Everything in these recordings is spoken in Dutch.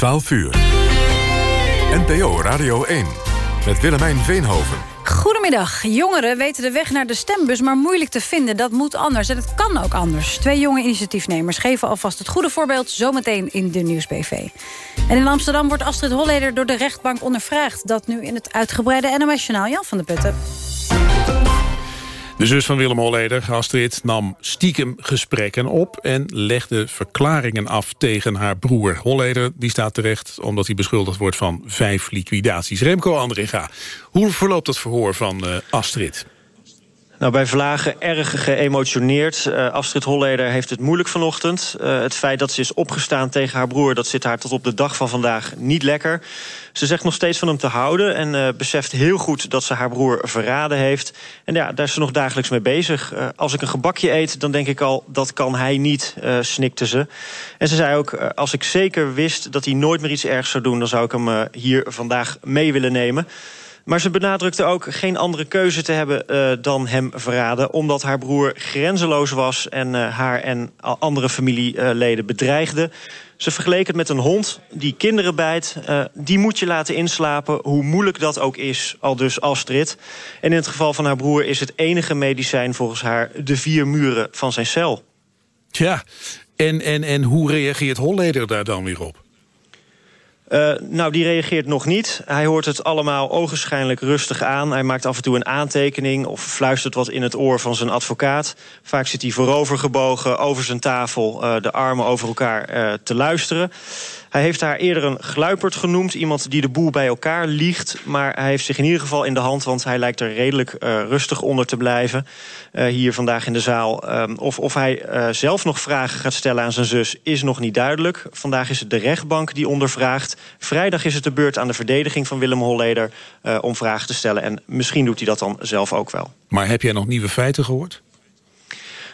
12 uur. NPO Radio 1 met Willemijn Veenhoven. Goedemiddag. Jongeren weten de weg naar de stembus, maar moeilijk te vinden. Dat moet anders en het kan ook anders. Twee jonge initiatiefnemers geven alvast het goede voorbeeld... zometeen in de Nieuwsbv. En in Amsterdam wordt Astrid Holleder door de rechtbank ondervraagd. Dat nu in het uitgebreide NOS-journaal Jan van der Putten. De zus van Willem Holleder, Astrid, nam stiekem gesprekken op... en legde verklaringen af tegen haar broer. Holleder die staat terecht omdat hij beschuldigd wordt van vijf liquidaties. Remco Andringa, hoe verloopt het verhoor van uh, Astrid? Nou, bij Vlagen erg geëmotioneerd. Uh, Astrid Holleder heeft het moeilijk vanochtend. Uh, het feit dat ze is opgestaan tegen haar broer... dat zit haar tot op de dag van vandaag niet lekker. Ze zegt nog steeds van hem te houden... en uh, beseft heel goed dat ze haar broer verraden heeft. En ja, daar is ze nog dagelijks mee bezig. als ik een gebakje eet, dan denk ik al... dat kan hij niet, snikte ze. En ze zei ook, als ik zeker wist dat hij nooit meer iets ergs zou doen... dan zou ik hem hier vandaag mee willen nemen... Maar ze benadrukte ook geen andere keuze te hebben uh, dan hem verraden... omdat haar broer grenzeloos was en uh, haar en andere familieleden bedreigde. Ze vergeleek het met een hond die kinderen bijt. Uh, die moet je laten inslapen, hoe moeilijk dat ook is, al dus Astrid. En in het geval van haar broer is het enige medicijn volgens haar... de vier muren van zijn cel. Ja, en, en, en hoe reageert Holleder daar dan weer op? Uh, nou, die reageert nog niet. Hij hoort het allemaal ogenschijnlijk rustig aan. Hij maakt af en toe een aantekening of fluistert wat in het oor van zijn advocaat. Vaak zit hij voorover gebogen over zijn tafel, uh, de armen over elkaar uh, te luisteren. Hij heeft haar eerder een gluiperd genoemd. Iemand die de boel bij elkaar liegt. Maar hij heeft zich in ieder geval in de hand... want hij lijkt er redelijk uh, rustig onder te blijven. Uh, hier vandaag in de zaal. Um, of, of hij uh, zelf nog vragen gaat stellen aan zijn zus... is nog niet duidelijk. Vandaag is het de rechtbank die ondervraagt. Vrijdag is het de beurt aan de verdediging van Willem Holleder... om vragen te stellen. En misschien doet hij dat dan zelf ook wel. Maar heb jij nog nieuwe feiten gehoord?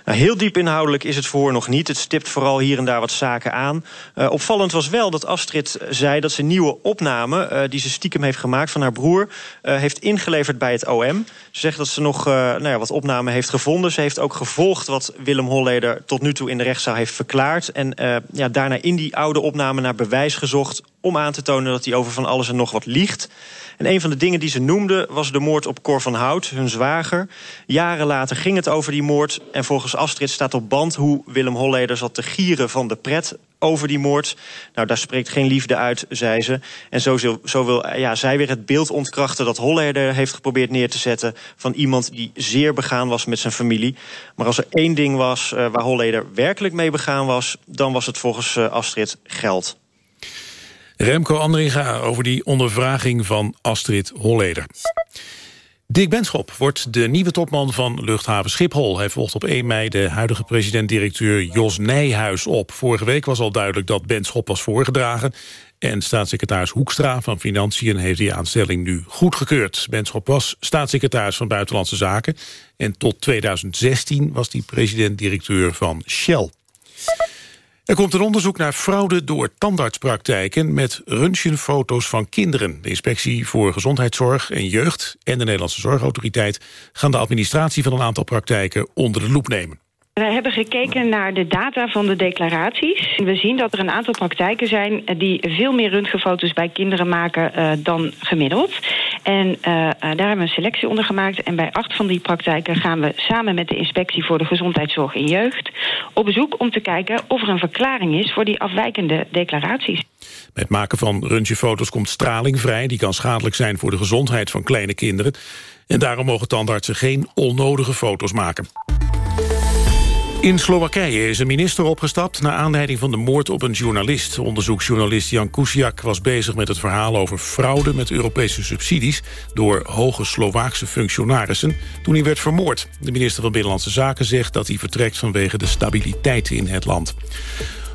Nou, heel diep inhoudelijk is het voor nog niet. Het stipt vooral hier en daar wat zaken aan. Uh, opvallend was wel dat Astrid zei dat ze nieuwe opnamen... Uh, die ze stiekem heeft gemaakt van haar broer... Uh, heeft ingeleverd bij het OM. Ze zegt dat ze nog nou ja, wat opnamen heeft gevonden. Ze heeft ook gevolgd wat Willem Holleder tot nu toe in de rechtszaal heeft verklaard. En ja, daarna in die oude opname naar bewijs gezocht... om aan te tonen dat hij over van alles en nog wat liegt. En een van de dingen die ze noemde was de moord op Cor van Hout, hun zwager. Jaren later ging het over die moord. En volgens Astrid staat op band hoe Willem Holleder zat te gieren van de pret over die moord. Nou, daar spreekt geen liefde uit, zei ze. En zo, zo wil ja, zij weer het beeld ontkrachten dat Holleder heeft geprobeerd neer te zetten... van iemand die zeer begaan was met zijn familie. Maar als er één ding was uh, waar Holleder werkelijk mee begaan was... dan was het volgens uh, Astrid geld. Remco Andringa over die ondervraging van Astrid Holleder. Dick Benschop wordt de nieuwe topman van luchthaven Schiphol. Hij volgt op 1 mei de huidige president-directeur Jos Nijhuis op. Vorige week was al duidelijk dat Benschop was voorgedragen... en staatssecretaris Hoekstra van Financiën heeft die aanstelling nu goedgekeurd. Benschop was staatssecretaris van Buitenlandse Zaken... en tot 2016 was hij president-directeur van Shell. Er komt een onderzoek naar fraude door tandartspraktijken... met röntgenfoto's van kinderen. De Inspectie voor Gezondheidszorg en Jeugd... en de Nederlandse Zorgautoriteit... gaan de administratie van een aantal praktijken onder de loep nemen. We hebben gekeken naar de data van de declaraties. We zien dat er een aantal praktijken zijn die veel meer röntgenfoto's bij kinderen maken uh, dan gemiddeld. En uh, daar hebben we een selectie onder gemaakt. En bij acht van die praktijken gaan we samen met de Inspectie voor de Gezondheidszorg en Jeugd op bezoek om te kijken of er een verklaring is voor die afwijkende declaraties. Met het maken van röntgenfoto's komt straling vrij. Die kan schadelijk zijn voor de gezondheid van kleine kinderen. En daarom mogen tandartsen geen onnodige foto's maken. In Slowakije is een minister opgestapt... naar aanleiding van de moord op een journalist. Onderzoeksjournalist Jan Kusiak was bezig met het verhaal... over fraude met Europese subsidies... door hoge Slovaakse functionarissen toen hij werd vermoord. De minister van Binnenlandse Zaken zegt dat hij vertrekt... vanwege de stabiliteit in het land.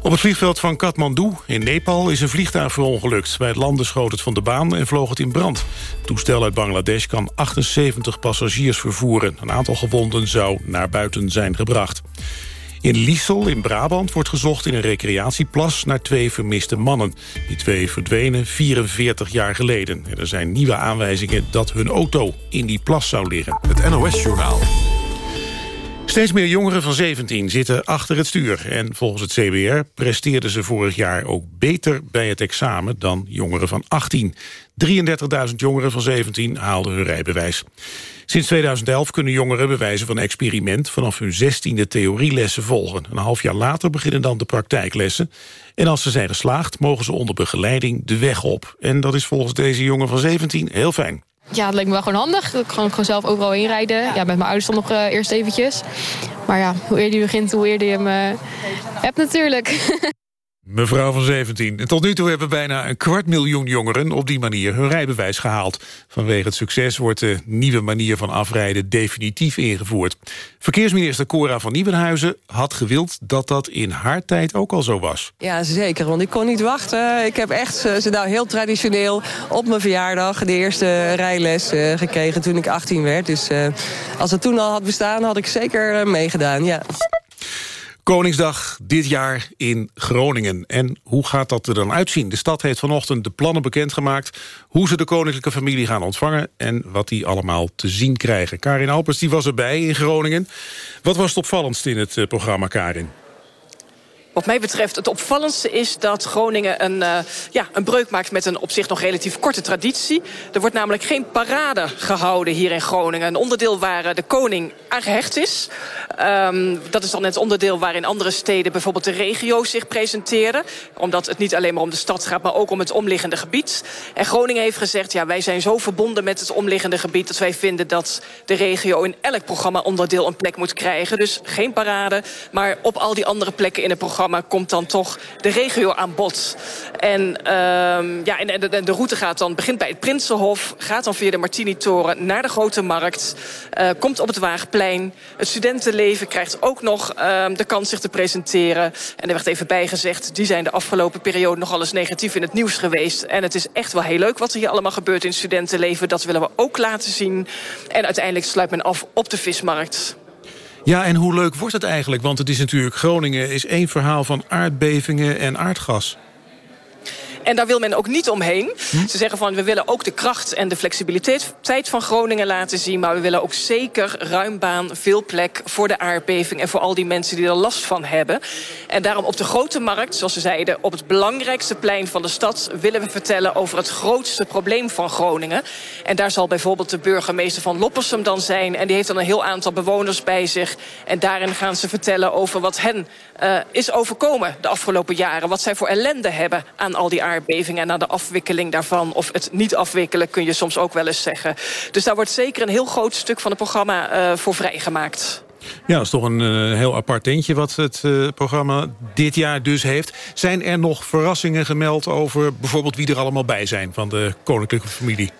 Op het vliegveld van Kathmandu in Nepal is een vliegtuig verongelukt. Bij het landen schoot het van de baan en vloog het in brand. Het toestel uit Bangladesh kan 78 passagiers vervoeren. Een aantal gewonden zou naar buiten zijn gebracht. In Liesel in Brabant wordt gezocht in een recreatieplas naar twee vermiste mannen. Die twee verdwenen 44 jaar geleden. er zijn nieuwe aanwijzingen dat hun auto in die plas zou liggen. Het NOS-journaal. Steeds meer jongeren van 17 zitten achter het stuur. En volgens het CBR presteerden ze vorig jaar ook beter bij het examen dan jongeren van 18. 33.000 jongeren van 17 haalden hun rijbewijs. Sinds 2011 kunnen jongeren bewijzen van experiment... vanaf hun 16e theorielessen volgen. Een half jaar later beginnen dan de praktijklessen. En als ze zijn geslaagd, mogen ze onder begeleiding de weg op. En dat is volgens deze jongen van 17 heel fijn. Ja, het lijkt me wel gewoon handig. Ik kan gewoon zelf overal heen rijden. Ja, met mijn ouders dan nog uh, eerst eventjes. Maar ja, hoe eerder je begint, hoe eerder je hem uh, hebt natuurlijk. Mevrouw van 17. En tot nu toe hebben bijna een kwart miljoen jongeren... op die manier hun rijbewijs gehaald. Vanwege het succes wordt de nieuwe manier van afrijden... definitief ingevoerd. Verkeersminister Cora van Nieuwenhuizen had gewild... dat dat in haar tijd ook al zo was. Ja, zeker, want ik kon niet wachten. Ik heb echt ze nou heel traditioneel op mijn verjaardag... de eerste rijles uh, gekregen toen ik 18 werd. Dus uh, als het toen al had bestaan, had ik zeker uh, meegedaan, ja. Koningsdag dit jaar in Groningen. En hoe gaat dat er dan uitzien? De stad heeft vanochtend de plannen bekendgemaakt... hoe ze de koninklijke familie gaan ontvangen... en wat die allemaal te zien krijgen. Karin Alpers die was erbij in Groningen. Wat was het opvallendst in het programma, Karin? Wat mij betreft het opvallendste is dat Groningen een, uh, ja, een breuk maakt met een op zich nog relatief korte traditie. Er wordt namelijk geen parade gehouden hier in Groningen. Een onderdeel waar de koning aan gehecht is. Um, dat is dan het onderdeel waar in andere steden bijvoorbeeld de regio's zich presenteren. Omdat het niet alleen maar om de stad gaat, maar ook om het omliggende gebied. En Groningen heeft gezegd, ja, wij zijn zo verbonden met het omliggende gebied... dat wij vinden dat de regio in elk programma onderdeel een plek moet krijgen. Dus geen parade, maar op al die andere plekken in het programma komt dan toch de regio aan bod. En, um, ja, en, de, route gaat dan, begint bij het Prinsenhof... gaat dan via de Martini-toren naar de Grote Markt... Uh, komt op het Waagplein. Het studentenleven krijgt ook nog uh, de kans zich te presenteren. En er werd even bijgezegd... die zijn de afgelopen periode nogal eens negatief in het nieuws geweest. En het is echt wel heel leuk wat er hier allemaal gebeurt in het studentenleven. Dat willen we ook laten zien. En uiteindelijk sluit men af op de vismarkt. Ja, en hoe leuk wordt het eigenlijk? Want het is natuurlijk Groningen is één verhaal van aardbevingen en aardgas. En daar wil men ook niet omheen. Ze zeggen van we willen ook de kracht en de flexibiliteit van Groningen laten zien. Maar we willen ook zeker ruim baan, veel plek voor de aardbeving. En voor al die mensen die er last van hebben. En daarom op de grote markt, zoals ze zeiden, op het belangrijkste plein van de stad. willen we vertellen over het grootste probleem van Groningen. En daar zal bijvoorbeeld de burgemeester van Loppersum dan zijn. En die heeft dan een heel aantal bewoners bij zich. En daarin gaan ze vertellen over wat hen uh, is overkomen de afgelopen jaren. Wat zij voor ellende hebben aan al die aardbevingen en naar de afwikkeling daarvan. Of het niet afwikkelen kun je soms ook wel eens zeggen. Dus daar wordt zeker een heel groot stuk van het programma uh, voor vrijgemaakt. Ja, dat is toch een uh, heel apart tentje wat het uh, programma dit jaar dus heeft. Zijn er nog verrassingen gemeld over bijvoorbeeld wie er allemaal bij zijn van de koninklijke familie?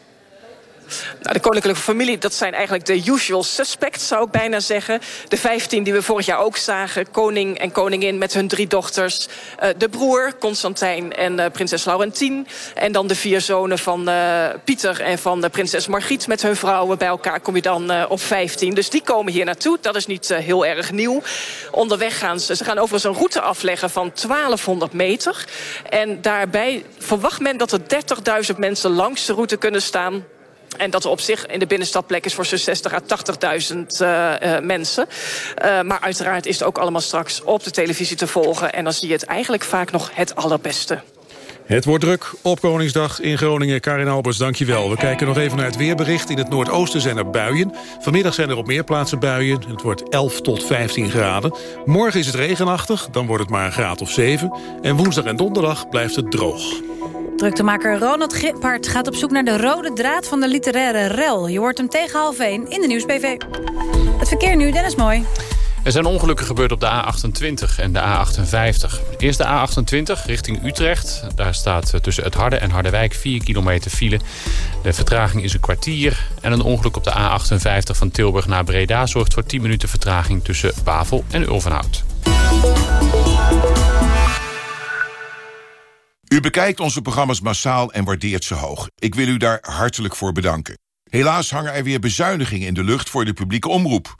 Nou, de koninklijke familie, dat zijn eigenlijk de usual suspects, zou ik bijna zeggen. De vijftien die we vorig jaar ook zagen. Koning en koningin met hun drie dochters. Uh, de broer, Constantijn en uh, prinses Laurentien. En dan de vier zonen van uh, Pieter en van prinses Margriet met hun vrouwen. Bij elkaar kom je dan op vijftien. Dus die komen hier naartoe. Dat is niet heel erg nieuw. Onderweg gaan ze. Ze gaan overigens een route afleggen van 1200 meter. En daarbij verwacht men dat er 30.000 mensen langs de route kunnen staan en dat op zich in de binnenstad plek is voor zo'n 60 à 80.000 uh, uh, mensen. Uh, maar uiteraard is het ook allemaal straks op de televisie te volgen. En dan zie je het eigenlijk vaak nog het allerbeste. Het wordt druk op Koningsdag in Groningen. Karin Albers, dankjewel. We kijken nog even naar het weerbericht. In het noordoosten zijn er buien. Vanmiddag zijn er op meer plaatsen buien. Het wordt 11 tot 15 graden. Morgen is het regenachtig, dan wordt het maar een graad of 7. En woensdag en donderdag blijft het droog. Druktemaker Ronald Gippard gaat op zoek naar de rode draad van de literaire rel. Je hoort hem tegen half 1 in de Nieuwsbv. Het verkeer nu, Dennis Mooi. Er zijn ongelukken gebeurd op de A28 en de A58. Eerst de A28 richting Utrecht. Daar staat tussen het Harde en Harderwijk 4 kilometer file. De vertraging is een kwartier. En een ongeluk op de A58 van Tilburg naar Breda... zorgt voor 10 minuten vertraging tussen Bavel en Ulvenhout. U bekijkt onze programma's massaal en waardeert ze hoog. Ik wil u daar hartelijk voor bedanken. Helaas hangen er weer bezuinigingen in de lucht voor de publieke omroep.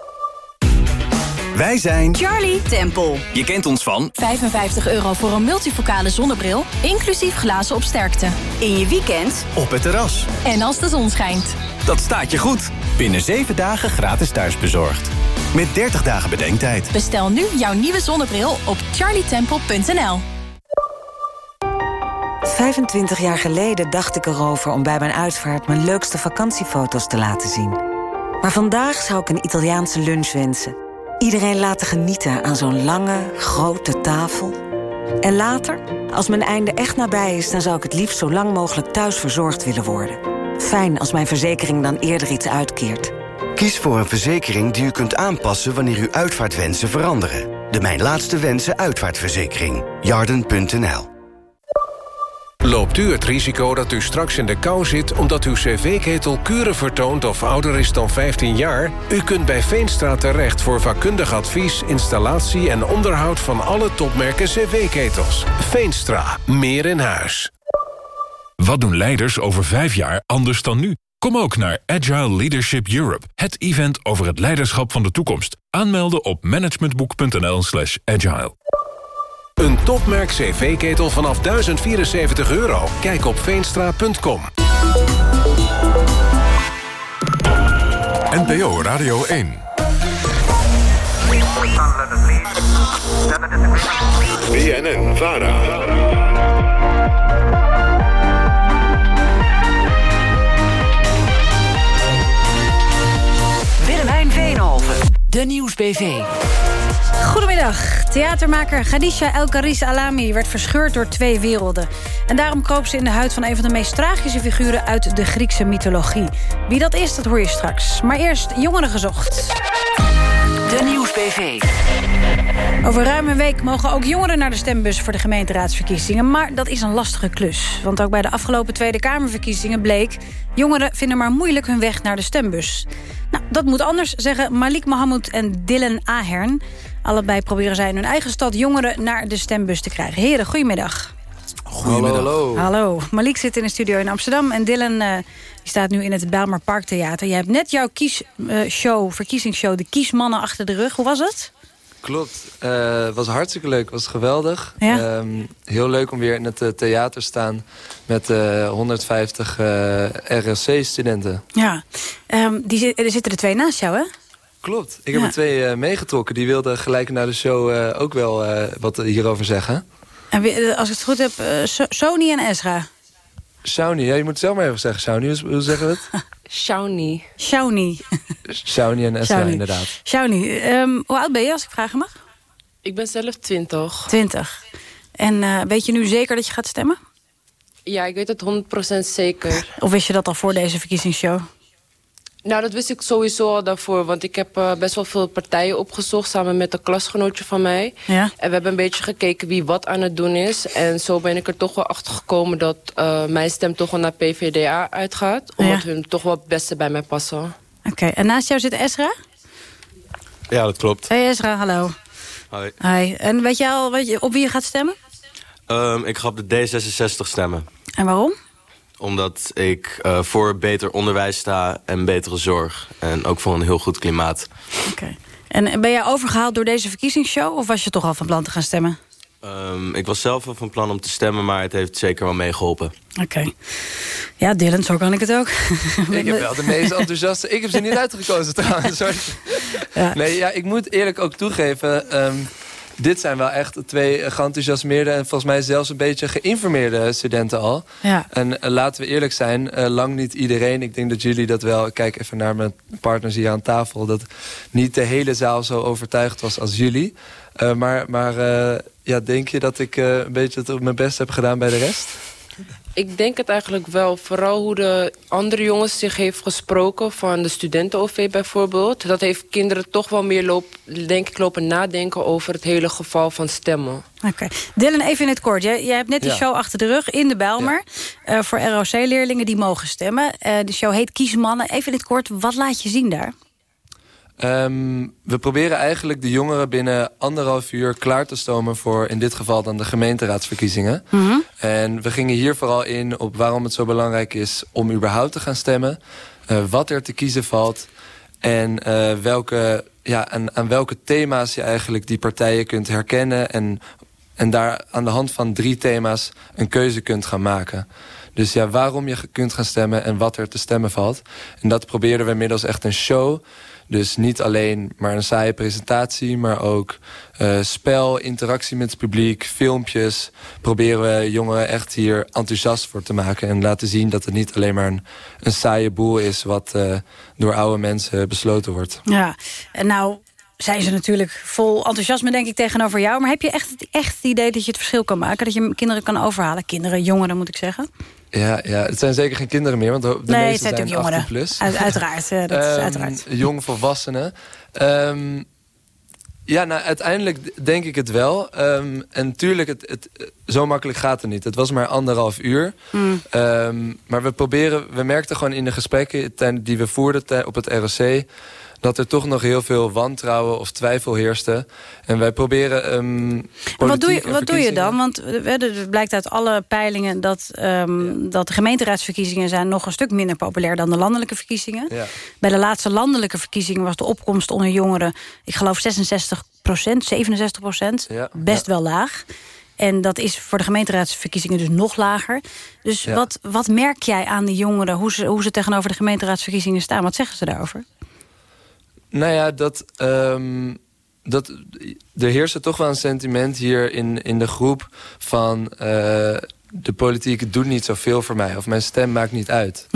Wij zijn Charlie Temple. Je kent ons van 55 euro voor een multifocale zonnebril, inclusief glazen op sterkte. In je weekend op het terras. en als de zon schijnt. Dat staat je goed. Binnen 7 dagen gratis thuisbezorgd. Met 30 dagen bedenktijd. Bestel nu jouw nieuwe zonnebril op charlietemple.nl. 25 jaar geleden dacht ik erover om bij mijn uitvaart... mijn leukste vakantiefoto's te laten zien. Maar vandaag zou ik een Italiaanse lunch wensen. Iedereen laten genieten aan zo'n lange, grote tafel. En later, als mijn einde echt nabij is... dan zou ik het liefst zo lang mogelijk thuis verzorgd willen worden. Fijn als mijn verzekering dan eerder iets uitkeert. Kies voor een verzekering die u kunt aanpassen wanneer uw uitvaartwensen veranderen. De Mijn Laatste Wensen uitvaartverzekering. Jarden.nl Loopt u het risico dat u straks in de kou zit... omdat uw cv-ketel kuren vertoont of ouder is dan 15 jaar? U kunt bij Veenstra terecht voor vakkundig advies... installatie en onderhoud van alle topmerken cv-ketels. Veenstra, meer in huis. Wat doen leiders over vijf jaar anders dan nu? Kom ook naar Agile Leadership Europe, het event over het leiderschap van de toekomst. Aanmelden op managementboek.nl slash agile. Een topmerk cv-ketel vanaf 1074 euro. Kijk op veenstra.com. NPO Radio 1. BNN Vara. Willemijn Veenhoven. De Nieuwsbv. Goedemiddag. Theatermaker Khadija El Karis Alami werd verscheurd door twee werelden. En daarom kroop ze in de huid van een van de meest tragische figuren uit de Griekse mythologie. Wie dat is, dat hoor je straks. Maar eerst jongeren gezocht. De Nieuwsbv. Over ruim een week mogen ook jongeren naar de stembus voor de gemeenteraadsverkiezingen. Maar dat is een lastige klus. Want ook bij de afgelopen Tweede Kamerverkiezingen bleek... jongeren vinden maar moeilijk hun weg naar de stembus. Nou, dat moet anders, zeggen Malik Mohammed en Dylan Ahern. Allebei proberen zij in hun eigen stad jongeren naar de stembus te krijgen. Heren, goedemiddag. Goedemiddag. Hallo, Hallo. Malik zit in de studio in Amsterdam en Dylan eh, die staat nu in het Bijlmer Parktheater. Je hebt net jouw kiesshow, verkiezingsshow, de Kiesmannen achter de rug. Hoe was het? Klopt. Eh, Het was hartstikke leuk. Het was geweldig. Ja? Ehm, heel leuk om weer in het eh, theater te staan met eh 150 RSC-studenten. Ja, Ehm, die, er zitten er twee naast jou, hè? Klopt. Ik heb Ja. er twee eh, meegetrokken. Die wilden gelijk na de show eh, ook wel eh, wat hierover zeggen. En wie- als ik het goed heb, So- Sony en Ezra. Shawnee, ja, je moet het zelf maar even zeggen. Shawnee, hoe, hoe zeggen we het? Shawnee. Shawnee. Shawnee en Esra, Shawnee. inderdaad. Shawnee, ehm, hoe oud ben je, als ik vragen mag? Ik ben zelf 20. 20. En eh, weet je nu zeker dat je gaat stemmen? Ja, ik weet het 100% zeker. Of wist je dat al voor deze verkiezingsshow? Nou, dat wist ik sowieso al daarvoor. Want ik heb eh, best wel veel partijen opgezocht samen met een klasgenootje van mij. Ja. En we hebben een beetje gekeken wie wat aan het doen is. En zo ben ik er toch wel achter gekomen dat eh, mijn stem toch wel naar PVDA uitgaat. Omdat Ja. hun toch wel het beste bij mij passen. Oké, en naast jou zit Ezra? Ja, dat klopt. Hey Ezra, hallo. Hoi. Hi. En weet je al wat je, op wie je gaat stemmen? Ehm, ik ga op de D66 stemmen. En waarom? Omdat ik eh, voor beter onderwijs sta en betere zorg. En ook voor een heel goed klimaat. En ben jij overgehaald door deze verkiezingsshow... of was je toch al van plan te gaan stemmen? Ehm, ik was zelf wel van plan om te stemmen, maar het heeft zeker wel meegeholpen. Oké. Ja, Dylan, zo kan ik het ook. Ik heb wel de meest enthousiaste... Ik heb ze niet uitgekozen trouwens. Sorry. Nee, ja, ik moet eerlijk ook toegeven... ehm, dit zijn wel echt twee geenthousiasmeerde... en volgens mij zelfs een beetje geïnformeerde studenten al. Ja. En eh, laten we eerlijk zijn, eh, lang niet iedereen... ik denk dat jullie dat wel... ik kijk even naar mijn partners hier aan tafel... dat niet de hele zaal zo overtuigd was als jullie. Eh, maar maar ja, denk je dat ik een beetje het, mijn best heb gedaan bij de rest? Ik denk het eigenlijk wel. Vooral hoe de andere jongens zich heeft gesproken... van de studenten-OV bijvoorbeeld. Dat heeft kinderen toch wel meer loop, denk ik, lopen nadenken... over het hele geval van stemmen. Oké. Dylan, even in het kort. Jij, jij hebt net die Ja. show achter de rug in de Bijlmer. eh, voor ROC-leerlingen die mogen stemmen. Eh, de show heet Kiesmannen. Even in het kort, wat laat je zien daar? Ehm, we proberen eigenlijk de jongeren binnen anderhalf uur klaar te stomen... voor in dit geval dan de gemeenteraadsverkiezingen. Mhm. En we gingen hier vooral in op waarom het zo belangrijk is... om überhaupt te gaan stemmen. eh, wat er te kiezen valt. En eh, welke, ja, aan, aan welke thema's je eigenlijk die partijen kunt herkennen... En, en daar aan de hand van drie thema's een keuze kunt gaan maken. Dus ja, waarom je kunt gaan stemmen en wat er te stemmen valt. En dat probeerden we inmiddels echt een show... Dus niet alleen maar een saaie presentatie, maar ook eh, spel, interactie met het publiek, filmpjes. Proberen we jongeren echt hier enthousiast voor te maken. En laten zien dat het niet alleen maar een, een saaie boel is... wat eh, door oude mensen besloten wordt. Ja, en nou zijn ze natuurlijk vol enthousiasme denk ik tegenover jou. Maar heb je echt, echt het idee dat je het verschil kan maken? Dat je kinderen kan overhalen? Kinderen, jongeren moet ik zeggen. Ja, ja, het zijn zeker geen kinderen meer, want de nee, het meeste zijn zijn natuurlijk 18 jongeren. plus. Uit- uiteraard, eh, dat is Ehm, uiteraard. Jong volwassenen. Ehm, ja, nou, uiteindelijk denk ik het wel. Ehm, en tuurlijk, het, het, zo makkelijk gaat het niet. Het was maar anderhalf uur. Mm. Ehm, maar we proberen, we merkten gewoon in de gesprekken die we voerden op het ROC... dat er toch nog heel veel wantrouwen of twijfel heerste. En wij proberen... ehm, En wat doe, je, wat doe je dan? Want eh, er blijkt uit alle peilingen dat, ehm, dat de gemeenteraadsverkiezingen zijn nog een stuk minder populair dan de landelijke verkiezingen. Ja. Bij de laatste landelijke verkiezingen was de opkomst onder jongeren, ik geloof 66 procent, 67 procent, Ja, best wel laag. En dat is voor de gemeenteraadsverkiezingen dus nog lager. Dus Ja. wat, wat merk jij aan de jongeren, hoe ze, hoe ze tegenover de gemeenteraadsverkiezingen staan? Wat zeggen ze daarover? Nou ja, dat, ehm, dat, er heerste toch wel een sentiment hier in, in de groep van... eh, de politiek doet niet zoveel voor mij. Of mijn stem maakt niet uit.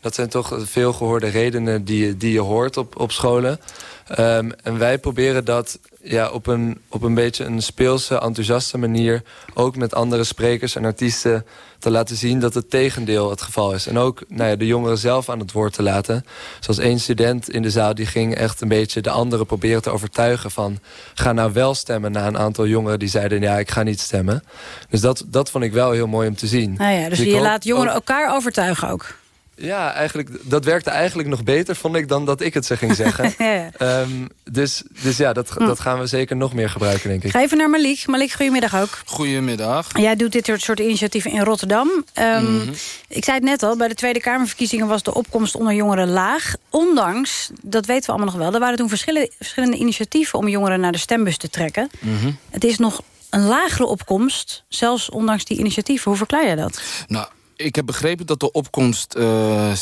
Dat zijn toch veel gehoorde redenen die, je- die je hoort op, op scholen. Ehm, en wij proberen dat ja, op, een, op een beetje een speelse, enthousiaste manier... ook met andere sprekers en artiesten te laten zien dat het tegendeel het geval is. En ook nou ja, de jongeren zelf aan het woord te laten. Zoals één student in de zaal die ging echt een beetje de anderen proberen te overtuigen van... ga nou wel stemmen na een aantal jongeren die zeiden... ja, ik ga niet stemmen. Dus dat, dat vond ik wel heel mooi om te zien. Nou ja, dus je hoop laat jongeren ook- elkaar overtuigen ook. Ja, eigenlijk, dat werkte eigenlijk nog beter, vond ik, dan dat ik het ze ging zeggen. Ehm, dus dus ja, dat, dat gaan we zeker nog meer gebruiken, denk ik. Ga even naar Malik. Malik, goedemiddag ook. Goedemiddag. Jij doet dit soort initiatieven in Rotterdam. Ehm, Mhm. Ik zei het net al, bij de Tweede Kamerverkiezingen... was de opkomst onder jongeren laag. Ondanks, dat weten we allemaal nog wel... er waren toen verschillende, verschillende initiatieven... om jongeren naar de stembus te trekken. Mhm. Het is nog een lagere opkomst, zelfs ondanks die initiatieven. Hoe verklaar je dat? Nou, ik heb begrepen dat de opkomst eh 76%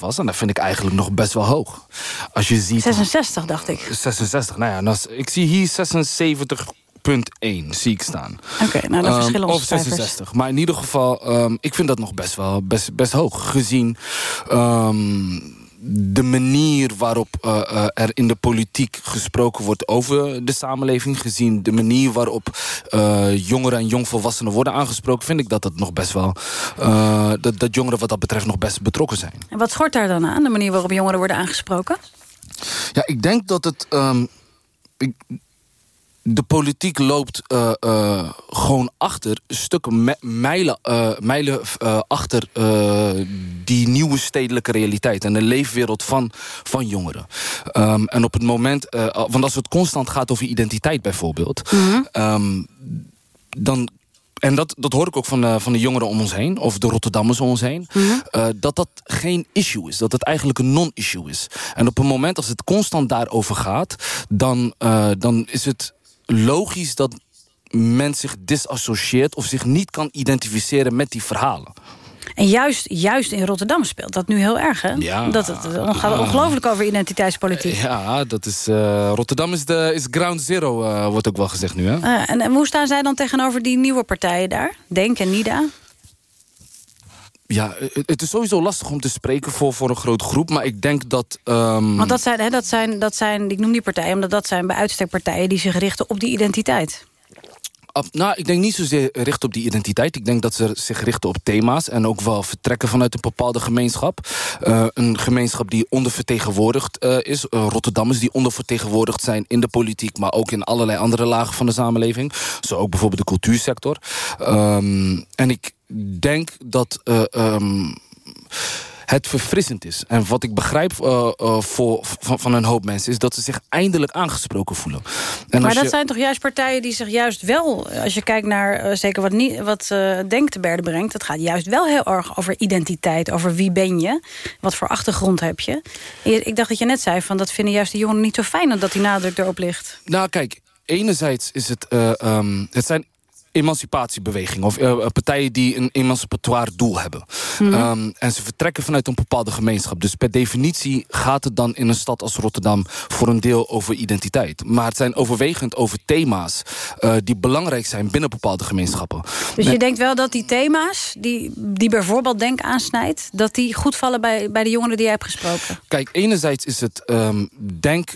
was. En dat vind ik eigenlijk nog best wel hoog. Als je ziet... 66, dacht ik. 66, nou ja, ik zie hier 76,1 zie ik staan. Oké, nou, dan Ehm, verschillen Of cijfers. 66. Maar in ieder geval, ehm, ik vind dat nog best wel best, best hoog. Gezien ehm, de manier waarop eh, eh, er in de politiek gesproken wordt over de samenleving. Gezien de manier waarop eh, jongeren en jongvolwassenen worden aangesproken... vind ik dat het nog best wel... dat, dat jongeren wat dat betreft nog best betrokken zijn. En wat schort daar dan aan, de manier waarop jongeren worden aangesproken? Ja, ik denk dat het. ehm, ik- de politiek loopt eh, eh, gewoon achter, stukken me- mijlen, eh, mijlen achter die nieuwe stedelijke realiteit en de leefwereld van, van jongeren. Ehm, en op het moment, want als het constant gaat over identiteit bijvoorbeeld, ehm, dan en dat, dat hoor ik ook van de, van de jongeren om ons heen, of de Rotterdammers om ons heen, eh, dat dat geen issue is. Dat het eigenlijk een non-issue is. En op het moment als het constant daarover gaat, dan, dan is het logisch dat men zich disassocieert of zich niet kan identificeren met die verhalen. En juist, juist in Rotterdam speelt dat nu heel erg, hè? Ja. Dat het het gaat ongelooflijk over identiteitspolitiek. Ja, dat is, eh, Rotterdam is, de, is ground zero, eh, wordt ook wel gezegd nu. Hè? Eh, en, en hoe staan zij dan tegenover die nieuwe partijen daar? Denk en NIDA? Ja, het- is sowieso lastig om te spreken voor, voor een grote groep. Maar ik denk dat... ehm, Want dat zijn, hè, dat zijn, dat zijn, ik noem die partijen... omdat dat zijn bij uitstek partijen die zich richten op die identiteit. Ab- Nou, ik denk niet zozeer richten op die identiteit. Ik denk dat ze zich richten op thema's en ook wel vertrekken vanuit een bepaalde gemeenschap. Eh, een gemeenschap die ondervertegenwoordigd eh, is. Eh, Rotterdammers die ondervertegenwoordigd zijn in de politiek, maar ook in allerlei andere lagen van de samenleving. Zo ook bijvoorbeeld de cultuursector. Ehm, en ik denk dat. eh, ehm, het verfrissend is. En wat ik begrijp uh, uh, voor, van, van een hoop mensen... is dat ze zich eindelijk aangesproken voelen. En maar dat zijn toch juist partijen die zich juist wel... als je kijkt naar uh, zeker wat, niet, wat Denk te berde brengt... dat gaat juist wel heel erg over identiteit, over wie ben je... wat voor achtergrond heb je. Ik dacht dat je net zei, van dat vinden juist de jongeren niet zo fijn... dat die nadruk erop ligt. Nou kijk, enerzijds is het... Um, het zijn emancipatiebeweging. Of uh, partijen die een emancipatoire doel hebben. Mm um, en ze vertrekken vanuit een bepaalde gemeenschap. Dus per definitie gaat het dan in een stad als Rotterdam... voor een deel over identiteit. Maar het zijn overwegend over thema's... Uh, die belangrijk zijn binnen bepaalde gemeenschappen. Dus je denkt wel dat die thema's... die, die bijvoorbeeld Denk aansnijdt... dat die goed vallen bij, bij de jongeren die jij hebt gesproken? Kijk, enerzijds is het um, Denk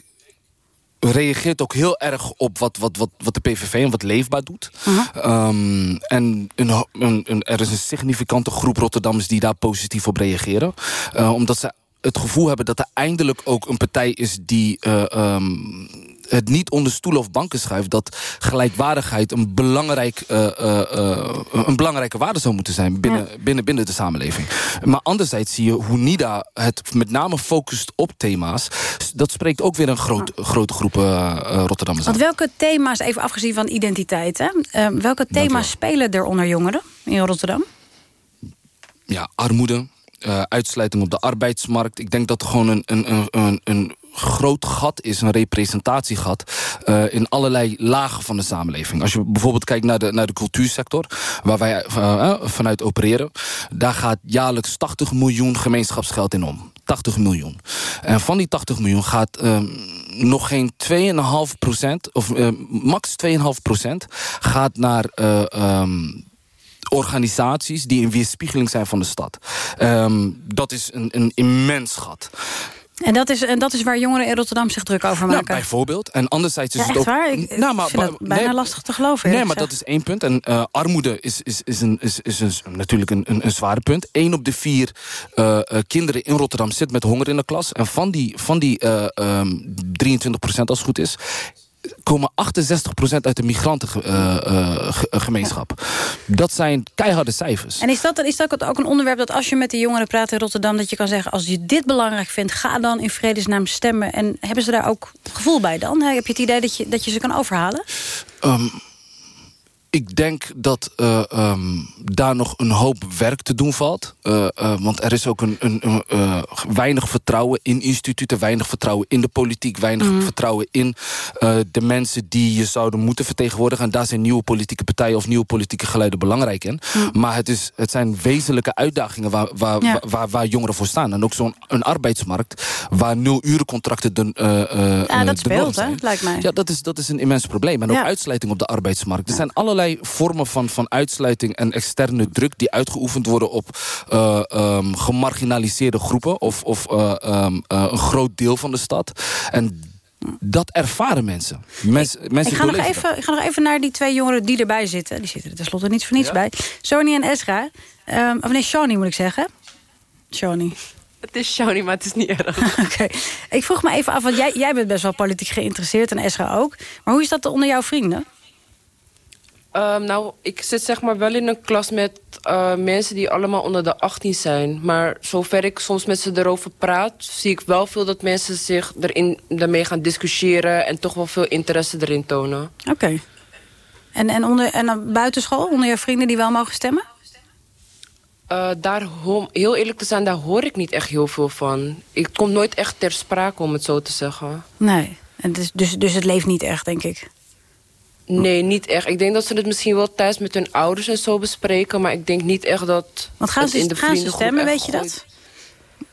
reageert ook heel erg op wat, wat, wat, wat de PVV en wat Leefbaar doet. Uh -huh. um, en een, een, er is een significante groep Rotterdammers die daar positief op reageren. Uh, omdat ze het gevoel hebben dat er eindelijk ook een partij is die uh, um, het niet onder stoelen of banken schuift... dat gelijkwaardigheid een, belangrijk, uh, uh, een belangrijke waarde zou moeten zijn binnen, ja. binnen, binnen de samenleving. Maar anderzijds zie je hoe NIDA het met name focust op thema's. Dat spreekt ook weer een groot, grote groep Rotterdammers Want welke thema's, even afgezien van identiteit... Hè, welke thema's spelen er onder jongeren in Rotterdam? Ja, armoede, uh, uitsluiting op de arbeidsmarkt. Ik denk dat er gewoon een, een, een, een groot gat is, een representatiegat... Uh, in allerlei lagen van de samenleving. Als je bijvoorbeeld kijkt naar de, naar de cultuursector... waar wij uh, vanuit opereren... daar gaat jaarlijks 80 miljoen gemeenschapsgeld in om. 80 miljoen. En van die 80 miljoen gaat uh, nog geen 2,5 procent... of max 2,5 procent gaat naar... Um, organisaties die een weerspiegeling zijn van de stad. Um, dat is een, een immens gat. En dat, is, en dat is waar jongeren in Rotterdam zich druk over maken? Nou, bijvoorbeeld. En anderzijds is ja, het ook... waar? Ik, nou, maar, bijna nee, lastig te geloven. Nee, maar dat is één punt. En uh, armoede is, is, is, een, is, is een, natuurlijk een, een, een zware punt. Eén op de vier uh, uh, kinderen in Rotterdam zit met honger in de klas. En van die, van die um, 23 procent als het goed is komen 68% uit de migrantengemeenschap. Dat zijn keiharde cijfers. En is dat, is dat ook een onderwerp dat als je met de jongeren praat in Rotterdam... dat je kan zeggen, als je dit belangrijk vindt... ga dan in vredesnaam stemmen. En hebben ze daar ook gevoel bij dan? Heb je het idee dat je, dat je ze kan overhalen? Um, ik denk dat uh, um, daar nog een hoop werk te doen valt. Uh, uh, want er is ook een, een, een weinig vertrouwen in instituten... weinig vertrouwen in de politiek... weinig mm. vertrouwen in de mensen die je zouden moeten vertegenwoordigen. En daar zijn nieuwe politieke partijen of nieuwe politieke geluiden belangrijk in. Mm. Maar het, is, het zijn wezenlijke uitdagingen waar, waar, ja. waar, waar, waar, jongeren voor staan. En ook zo'n arbeidsmarkt waar nul-urencontracten de, ja, dat speelt, hè, lijkt mij. Ja, dat is, dat is een immens probleem. En ook ja. uitsluiting op de arbeidsmarkt. Er zijn allerlei vormen van, van uitsluiting en externe druk... die uitgeoefend worden op uh, um, gemarginaliseerde groepen... of, of uh, um, uh, een groot deel van de stad. En dat ervaren mensen. Mens, ik, mensen ik, ga nog even, ik ga nog even naar die twee jongeren die erbij zitten. Die zitten er tenslotte niet voor niets ja? bij. Sony en Ezra. Um, of nee, Shawnee moet ik zeggen. Shawnee. Het is Shawnee, maar het is niet erg. Oké. Okay. Ik vroeg me even af, want jij, jij bent best wel politiek geïnteresseerd... en Ezra ook. Maar hoe is dat onder jouw vrienden? Um, nou, ik zit zeg maar wel in een klas met uh, mensen die allemaal onder de 18 zijn. Maar zover ik soms met ze erover praat... zie ik wel veel dat mensen zich erin, daarmee gaan discussiëren... en toch wel veel interesse erin tonen. Oké. Okay. En, en, onder, en buitenschool, onder je vrienden die wel mogen stemmen? Uh, daar, heel eerlijk te zijn, daar hoor ik niet echt heel veel van. Ik kom nooit echt ter sprake, om het zo te zeggen. Nee, en dus, dus, dus het leeft niet echt, denk ik. Nee, niet echt. Ik denk dat ze het misschien wel thuis met hun ouders en zo bespreken... maar ik denk niet echt dat Want gaan ze, in de gaan ze stemmen, weet je dat?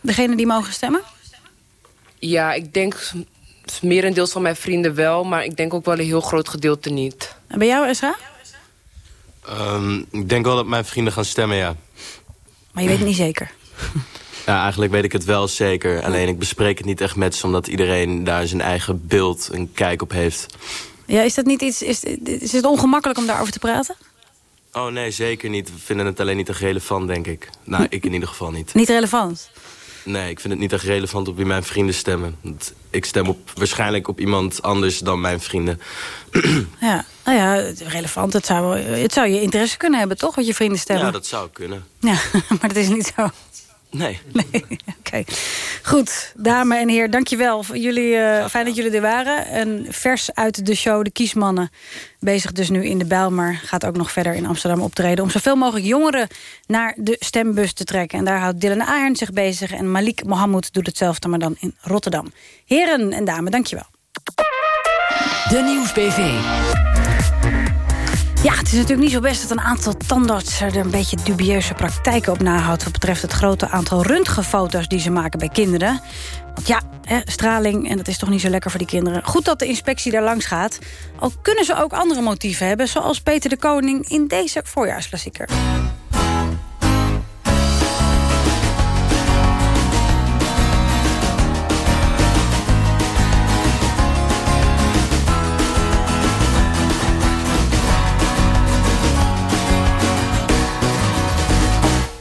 Degene die mogen stemmen? Ja, ik denk merendeels van mijn vrienden wel... maar ik denk ook wel een heel groot gedeelte niet. En bij jou, Esra? Um, ik denk wel dat mijn vrienden gaan stemmen, ja. Maar je weet het niet zeker? Ja, eigenlijk weet ik het wel zeker. Alleen ik bespreek het niet echt met ze... omdat iedereen daar zijn eigen beeld, een kijk op heeft. Ja, is dat niet iets. Is, is het ongemakkelijk om daarover te praten? Oh nee, zeker niet. We vinden het alleen niet echt relevant, denk ik. Nou, ik in ieder geval niet. Niet relevant? Nee, ik vind het niet echt relevant op wie mijn vrienden stemmen. Want ik stem op, waarschijnlijk op iemand anders dan mijn vrienden. Ja, nou ja, relevant. Het zou, het zou je interesse kunnen hebben, toch? Wat je vrienden stemmen. Ja, dat zou kunnen. Ja, maar dat is niet zo. Nee. Oké. Goed, dames en heren, dankjewel. Jullie, uh, fijn dat jullie er waren. En vers uit de show, de Kiesmannen. Bezig dus nu in de Bijl, maar gaat ook nog verder in Amsterdam optreden... om zoveel mogelijk jongeren naar de stembus te trekken. En daar houdt Dylan Ahern zich bezig. En Malik Mohammed doet hetzelfde, maar dan in Rotterdam. Heren en dames, dankjewel. De Nieuwsbv. Ja, het is natuurlijk niet zo best dat een aantal tandartsen... er een beetje dubieuze praktijken op nahoudt... wat betreft het grote aantal röntgenfoto's die ze maken bij kinderen. Want ja, hè, straling, en dat is toch niet zo lekker voor die kinderen. Goed dat de inspectie daar langs gaat. Al kunnen ze ook andere motieven hebben... zoals Peter de Koning in deze voorjaarsklassieker.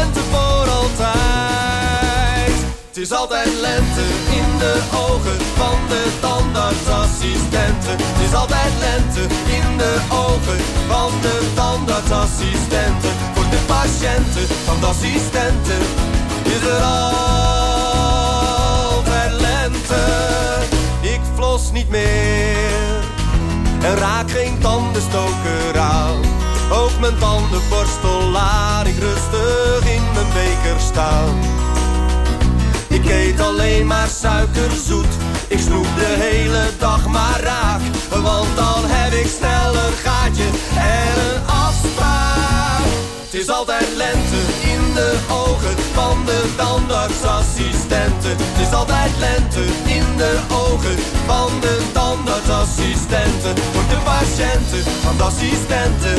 lente. Het is altijd lente in de ogen van de tandartsassistenten. Het is altijd lente in de ogen van de tandartsassistenten. Voor de patiënten van de assistenten is er altijd lente. Ik flos niet meer en raak geen tandenstoker aan. Ook mijn tandenborstel laat ik rustig in mijn beker staan. Ik eet alleen maar suikerzoet. Ik snoep de hele dag maar raak. Want dan heb ik snel een gaatje en een afspraak. Het is altijd lente in de ogen van de tandartsassistenten. Het is altijd lente in de ogen van de tandartsassistenten. Voor de patiënten van de assistenten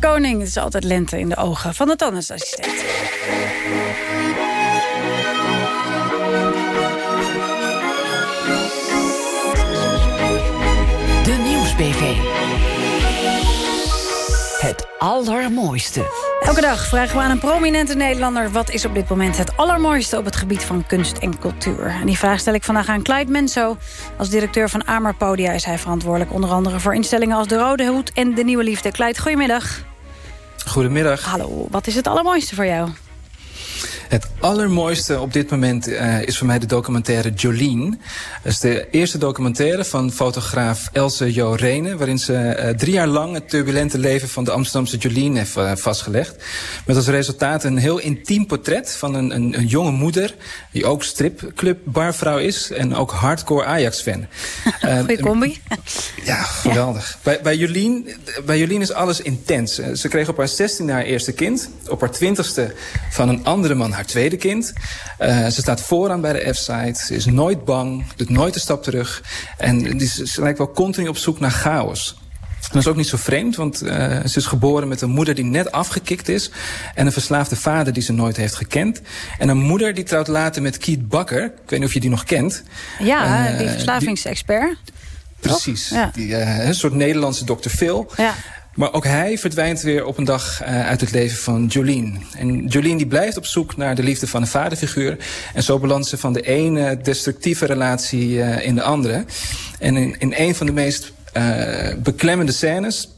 Koning, het is altijd lente in de ogen van de tandartsassistent. De Nieuwsbv. Het allermooiste. Elke dag vragen we aan een prominente Nederlander... wat is op dit moment het allermooiste op het gebied van kunst en cultuur. En die vraag stel ik vandaag aan Clyde Menso. Als directeur van Amar Podia is hij verantwoordelijk... onder andere voor instellingen als De Rode Hoed en De Nieuwe Liefde. Clyde, goedemiddag. Goedemiddag. Hallo, wat is het allermooiste voor jou? Het allermooiste op dit moment uh, is voor mij de documentaire Jolene. Dat is de eerste documentaire van fotograaf Else Jo Rene... waarin ze uh, drie jaar lang het turbulente leven van de Amsterdamse Jolene heeft uh, vastgelegd. Met als resultaat een heel intiem portret van een, een, een jonge moeder... die ook stripclubbarvrouw is en ook hardcore Ajax-fan. Goeie combi. ja, geweldig. Bij, bij, Jolien, bij Jolien is alles intens. Ze kreeg op haar 16 haar eerste kind. Op haar twintigste van een andere man haar tweede kind. Uh, ze staat vooraan bij de F-site. Ze is nooit bang, doet nooit een stap terug. En ze lijkt wel continu op zoek naar chaos. Dat is ook niet zo vreemd, want uh, ze is geboren met een moeder die net afgekikt is. En een verslaafde vader die ze nooit heeft gekend. En een moeder die trouwt later met Keith Bakker. Ik weet niet of je die nog kent. Ja, uh, die verslavingsexpert. Die, precies. Ja. Die, uh, een soort Nederlandse Dr. Phil. Ja. Maar ook hij verdwijnt weer op een dag uh, uit het leven van Jolene. En Jolene die blijft op zoek naar de liefde van een vaderfiguur. En zo belandt ze van de ene destructieve relatie uh, in de andere. En in, een van de meest uh, beklemmende scènes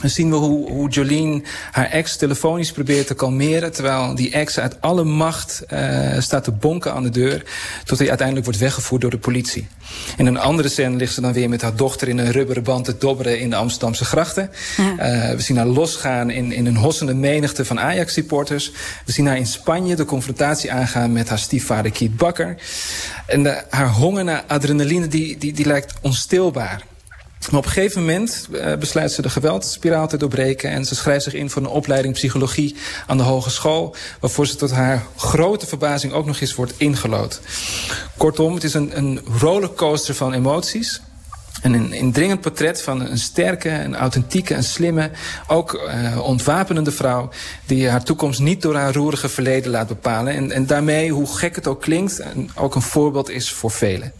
dan zien we hoe, hoe Jolene haar ex telefonisch probeert te kalmeren... terwijl die ex uit alle macht uh, staat te bonken aan de deur... tot hij uiteindelijk wordt weggevoerd door de politie. In een andere scène ligt ze dan weer met haar dochter... in een rubberen band te dobberen in de Amsterdamse grachten. Ja. Uh, we zien haar losgaan in, in een hossende menigte van Ajax-supporters. We zien haar in Spanje de confrontatie aangaan met haar stiefvader Kiet Bakker. En de, haar honger naar adrenaline die, die, die lijkt onstilbaar. Maar op een gegeven moment uh, besluit ze de geweldspiraal te doorbreken... en ze schrijft zich in voor een opleiding psychologie aan de hogeschool... waarvoor ze tot haar grote verbazing ook nog eens wordt ingelood. Kortom, het is een, een rollercoaster van emoties... En een indringend portret van een sterke, een authentieke, een slimme... ook uh, ontwapenende vrouw... die haar toekomst niet door haar roerige verleden laat bepalen. En, en daarmee, hoe gek het ook klinkt... ook een voorbeeld is voor velen.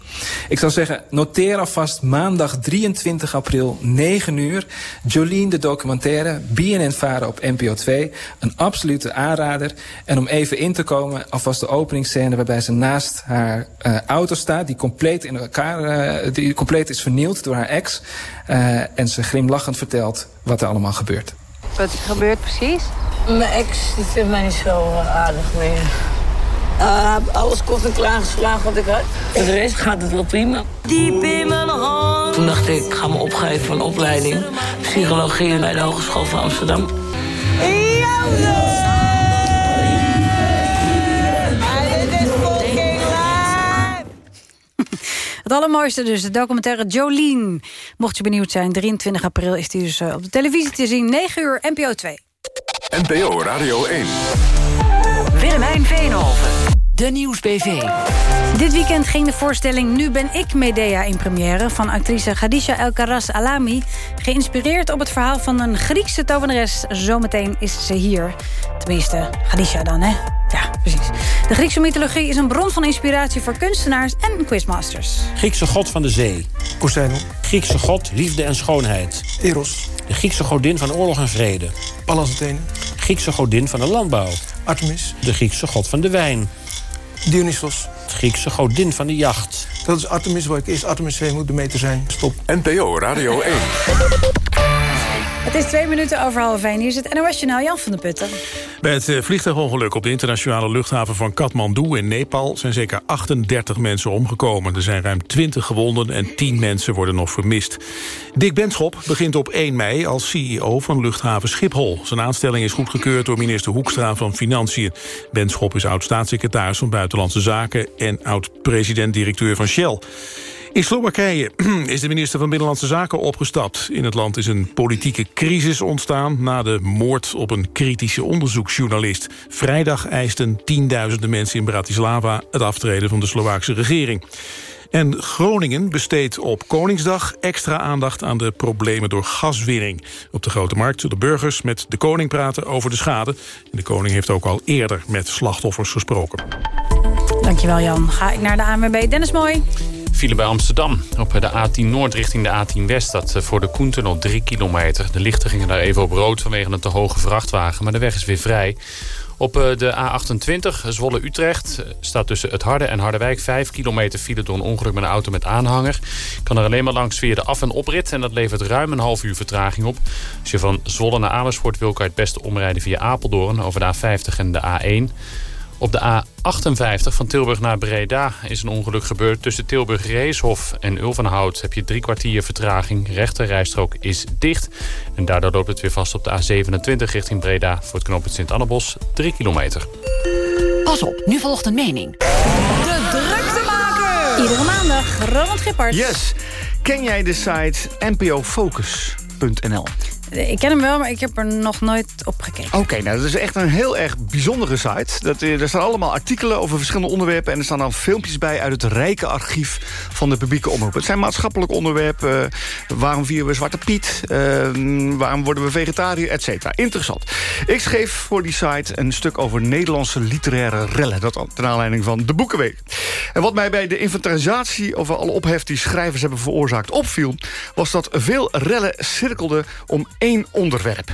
Ik zou zeggen, noteer alvast maandag 23 april, 9 uur... Jolien de documentaire, BNN Varen op NPO 2. Een absolute aanrader. En om even in te komen, alvast de openingsscène... waarbij ze naast haar uh, auto staat... die compleet, in elkaar, uh, die compleet is vernield door haar ex. Uh, en ze glimlachend vertelt wat er allemaal gebeurt. Wat is gebeurd precies? Mijn ex die vindt mij niet zo aardig meer. Uh, alles kort en klaar geslagen wat ik had. Voor de rest gaat het wel prima. Diep in mijn hand. Toen dacht ik, ik ga me opgeven van opleiding. Psychologie bij de Hogeschool van Amsterdam. Het allermooiste dus, de documentaire Jolene. Mocht je benieuwd zijn, 23 april is die dus op de televisie te zien. 9 uur, NPO 2. NPO Radio 1. Willemijn Veenhoven. De Nieuwsbv. Dit weekend ging de voorstelling Nu ben ik Medea in première... van actrice Khadija El Karas Alami. Geïnspireerd op het verhaal van een Griekse tovenares. Zometeen is ze hier. Tenminste, Khadija dan, hè? Ja, precies. De Griekse mythologie is een bron van inspiratie voor kunstenaars en quizmasters. Griekse god van de zee. Poseidon. Griekse god, liefde en schoonheid. Eros. De Griekse godin van oorlog en vrede. Pallas Athene. Griekse godin van de landbouw. Artemis. De Griekse god van de wijn. Dionysos. De Griekse godin van de jacht. Dat is Artemis, waar ik eerst Artemis 2 moet de meter zijn. Stop. NPO Radio 1. Het is twee minuten over half één. Hier is het NOS Journaal Jan van der Putten. Bij het vliegtuigongeluk op de internationale luchthaven van Kathmandu in Nepal... zijn zeker 38 mensen omgekomen. Er zijn ruim 20 gewonden en 10 mensen worden nog vermist. Dick Benschop begint op 1 mei als CEO van luchthaven Schiphol. Zijn aanstelling is goedgekeurd door minister Hoekstra van Financiën. Benschop is oud-staatssecretaris van Buitenlandse Zaken... en oud-president-directeur van Shell. In Slowakije is de minister van Binnenlandse Zaken opgestapt. In het land is een politieke crisis ontstaan... na de moord op een kritische onderzoeksjournalist. Vrijdag eisten tienduizenden mensen in Bratislava... het aftreden van de Slovaakse regering. En Groningen besteedt op Koningsdag extra aandacht aan de problemen door gaswinning. Op de Grote Markt zullen burgers met de koning praten over de schade. En de koning heeft ook al eerder met slachtoffers gesproken. Dankjewel Jan. Ga ik naar de ANWB. Dennis Mooi. File bij Amsterdam. Op de A10 Noord richting de A10 West staat voor de Koentunnel 3 kilometer. De lichten gingen daar even op rood vanwege een te hoge vrachtwagen. Maar de weg is weer vrij. Op de A28 Zwolle-Utrecht staat tussen het Harde en Harderwijk 5 kilometer file door een ongeluk met een auto met aanhanger. Kan er alleen maar langs via de af- en oprit en dat levert ruim een half uur vertraging op. Als je van Zwolle naar Amersfoort wil, kan je het beste omrijden via Apeldoorn over de A50 en de A1. Op de A58 van Tilburg naar Breda is een ongeluk gebeurd. Tussen Tilburg Reeshof en Ulvenhout heb je drie kwartier vertraging. Rechter rijstrook is dicht. En daardoor loopt het weer vast op de A27 richting Breda... voor het knooppunt Sint-Annebos, 3 kilometer. Pas op, nu volgt een mening. De druktemaker! Iedere maandag, Ronald Gippert. Yes. Ken jij de site npofocus.nl? Ik ken hem wel, maar ik heb er nog nooit op gekeken. Oké, nou dat is echt een heel erg bijzondere site. Dat, eh, er staan allemaal artikelen over verschillende onderwerpen... en er staan dan filmpjes bij uit het rijke archief van de publieke omroep. Het zijn maatschappelijke onderwerpen. eh, waarom vieren we Zwarte Piet? Eh, waarom worden we vegetariër? Et cetera. Interessant. Ik schreef voor die site een stuk over Nederlandse literaire rellen. Dat ten aanleiding van de Boekenweek. En wat mij bij de inventarisatie over alle ophef... die schrijvers hebben veroorzaakt opviel... was dat veel rellen cirkelden om één onderwerp.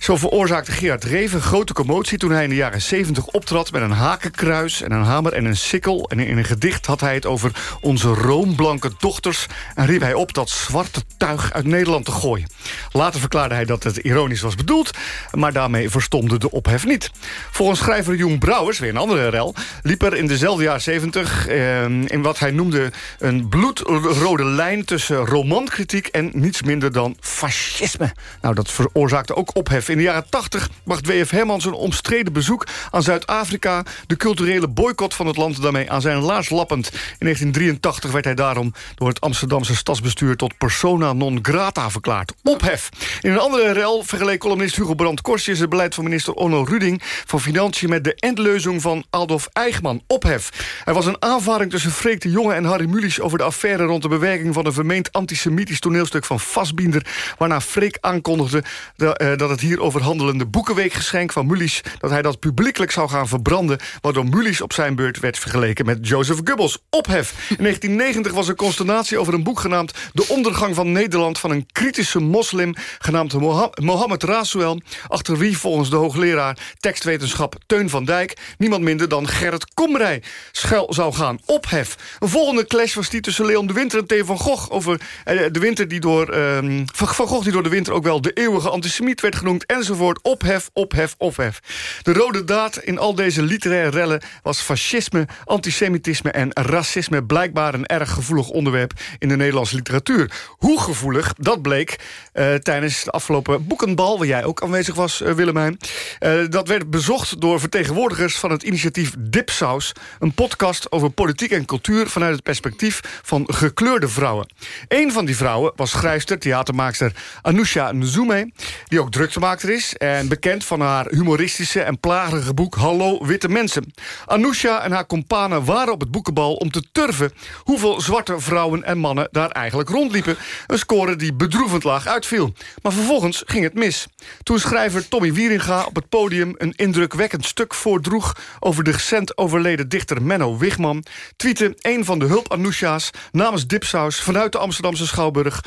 Zo veroorzaakte Gerard Reven grote commotie toen hij in de jaren 70 optrad... met een hakenkruis en een hamer en een sikkel. En in een gedicht had hij het over onze roomblanke dochters... en riep hij op dat zwarte tuig uit Nederland te gooien. Later verklaarde hij dat het ironisch was bedoeld... maar daarmee verstomde de ophef niet. Volgens schrijver Jong Brouwers, weer een andere rel... liep er in dezelfde jaren 70 eh, in wat hij noemde... een bloedrode lijn tussen romankritiek en niets minder dan fascisme. Nou, dat veroorzaakte ook ophef. In de jaren 80 bracht W.F. Hermans een omstreden bezoek aan Zuid-Afrika... de culturele boycott van het land daarmee aan zijn laars lappend. In 1983 werd hij daarom door het Amsterdamse stadsbestuur... tot persona non grata verklaard. Ophef. In een andere rel vergeleek columnist Hugo Brandt Korstjes... het beleid van minister Onno Ruding van Financiën... met de endleuzing van Adolf Eichmann. Ophef. Er was een aanvaring tussen Freek de Jonge en Harry Mulisch... over de affaire rond de bewerking van een vermeend antisemitisch toneelstuk van Fassbinder... waarna Freek aankondigde dat, eh, dat het hier over handelende boekenweekgeschenk van Mulisch... dat hij dat publiekelijk zou gaan verbranden... waardoor Mulisch op zijn beurt werd vergeleken met Joseph Goebbels. Ophef. In 1990 was er consternatie over een boek genaamd... De ondergang van Nederland van een kritische moslim... genaamd Moha- Mohammed Rasuel... achter wie volgens de hoogleraar tekstwetenschap Teun van Dijk... niemand minder dan Gerrit Komrij schuil zou gaan. Ophef. Een volgende clash was die tussen Leon de Winter en Theo van Gogh... over eh, de winter die door, ehm, van Gogh die door de winter ook wel de eeuwige antisemiet werd genoemd... enzovoort. Ophef, ophef, ophef. De rode daad in al deze literaire rellen was fascisme, antisemitisme en racisme... blijkbaar een erg gevoelig onderwerp in de Nederlandse literatuur. Hoe gevoelig, dat bleek eh, tijdens de afgelopen boekenbal... waar jij ook aanwezig was, eh, Willemijn. Eh, dat werd bezocht door vertegenwoordigers van het initiatief Dipsaus... een podcast over politiek en cultuur vanuit het perspectief van gekleurde vrouwen. Een van die vrouwen was schrijfster, theatermaakster Anousha Nzume... die ook druktemaakster is en bekend van haar humoristische en plagerige boek Hallo Witte Mensen. Anousha en haar companen waren op het boekenbal om te turven... hoeveel zwarte vrouwen en mannen daar eigenlijk rondliepen. Een score die bedroevend laag uitviel. Maar vervolgens ging het mis. Toen schrijver Tommy Wieringa op het podium een indrukwekkend stuk voordroeg... over de recent overleden dichter Menno Wigman... tweette een van de hulp Anousha's namens Dipsaus vanuit de Amsterdamse Schouwburg...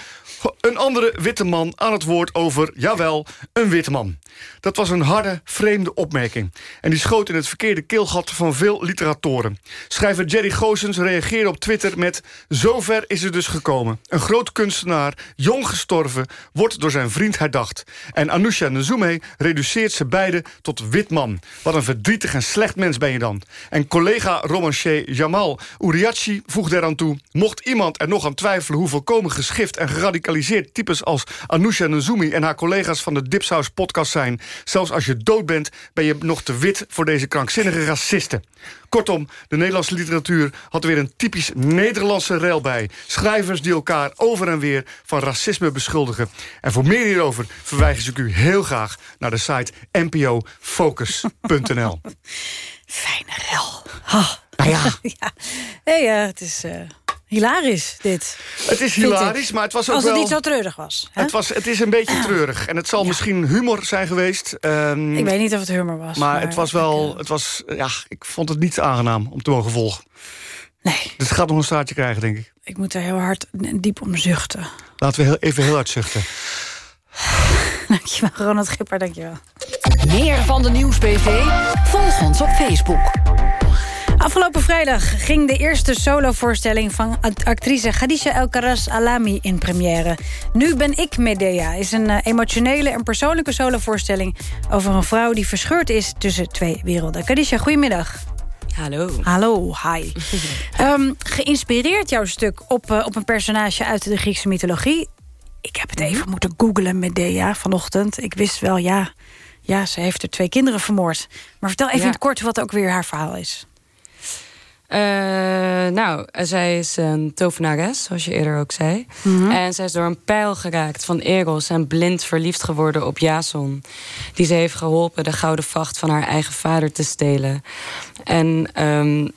een andere witte man aan het woord over, jawel, een witte Dat was een harde, vreemde opmerking. En die schoot in het verkeerde keelgat van veel literatoren. Schrijver Jerry Goossens reageerde op Twitter met... Zover is het dus gekomen. Een groot kunstenaar, jong gestorven, wordt door zijn vriend herdacht. En Anousha Nzume reduceert ze beiden tot wit man. Wat een verdrietig en slecht mens ben je dan. En collega romancier Jamal Uriachi voegde eraan toe... mocht iemand er nog aan twijfelen hoe volkomen geschift en geradicaliseerd... types als Anousha Nzumi en haar collega's van de Dipsaus podcast zijn... zelfs als je dood bent, ben je nog te wit voor deze krankzinnige racisten. Kortom, de Nederlandse literatuur had weer een typisch Nederlandse rel bij. Schrijvers die elkaar over en weer van racisme beschuldigen. En voor meer hierover verwijs ik u heel graag naar de site npofocus.nl. Fijne rel. Nou ja. ja. Nee, eh, het is eh, hilarisch, dit. Het is hilarisch, ik. maar het was ook Als het wel... niet zo treurig was. hè? Het, was, het is een beetje treurig. En het zal misschien humor zijn geweest. ehm, Ik weet niet of het humor was. Maar, het was wel... Het was, ja, ik vond het niet aangenaam om te mogen volgen. Nee. Dus het gaat nog een staartje krijgen, denk ik. Ik moet er heel hard en diep om zuchten. Laten we heel, even heel hard zuchten. Dankjewel, Ronald Gipper, dankjewel. Meer van de Nieuwsbv? Volg ons op Facebook. Afgelopen vrijdag ging de eerste solovoorstelling van act- actrice Khadija El Karas Alami in première. Nu ben ik Medea is een eh, emotionele en persoonlijke solovoorstelling over een vrouw die verscheurd is tussen twee werelden. Khadija, goedemiddag. Hallo. Hallo, hi. Ehm, geïnspireerd jouw stuk op, eh, op een personage uit de Griekse mythologie. Ik heb het even moeten googlen Medea vanochtend. Ik wist wel, ja, ja, ze heeft er twee kinderen vermoord. Maar vertel even Ja. in het kort wat ook weer haar verhaal is. Uh, nou, zij is een tovenares, zoals je eerder ook zei. Mhm. En zij is door een pijl geraakt van Eros en blind verliefd geworden op Jason. Die ze heeft geholpen de gouden vacht van haar eigen vader te stelen. En um,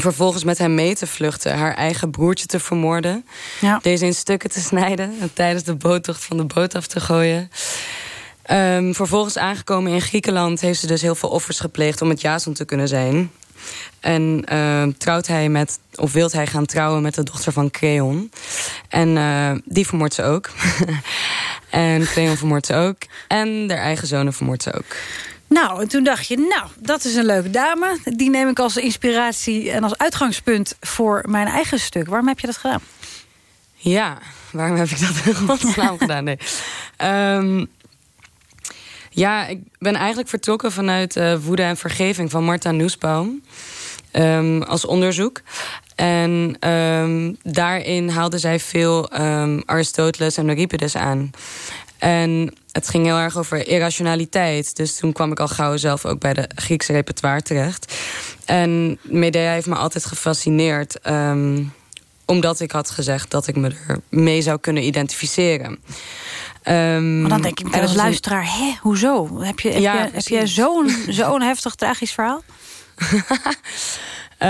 vervolgens met hem mee te vluchten, haar eigen broertje te vermoorden, Ja. deze in stukken te snijden en tijdens de boottocht van de boot af te gooien. Ehm, vervolgens aangekomen in Griekenland heeft ze dus heel veel offers gepleegd om met Jason te kunnen zijn. En ehm, trouwt hij met, of wilt hij gaan trouwen met de dochter van Creon. En eh, die vermoordt ze ook. en Creon vermoordt ze ook. En haar eigen zonen vermoordt ze ook. Nou, en toen dacht je, nou, dat is een leuke dame. Die neem ik als inspiratie en als uitgangspunt voor mijn eigen stuk. Waarom heb je dat gedaan? Ja, waarom heb ik dat in godsnaam gedaan? Nee. Ehm, ja, ik ben eigenlijk vertrokken vanuit eh, Woede en Vergeving van Marta Nussbaum. ehm, als onderzoek. En ehm, daarin haalde zij veel ehm, Aristoteles en Euripides aan. En het ging heel erg over irrationaliteit. Dus toen kwam ik al gauw zelf ook bij de Griekse repertoire terecht. En Medea heeft me altijd gefascineerd. omdat ik had gezegd dat ik me er mee zou kunnen identificeren. Ehm, Maar dan denk ik en meteen als was een- luisteraar, hè, hoezo? Heb je, heb Ja, je, heb zo'n zo'n heftig tragisch verhaal? Eh,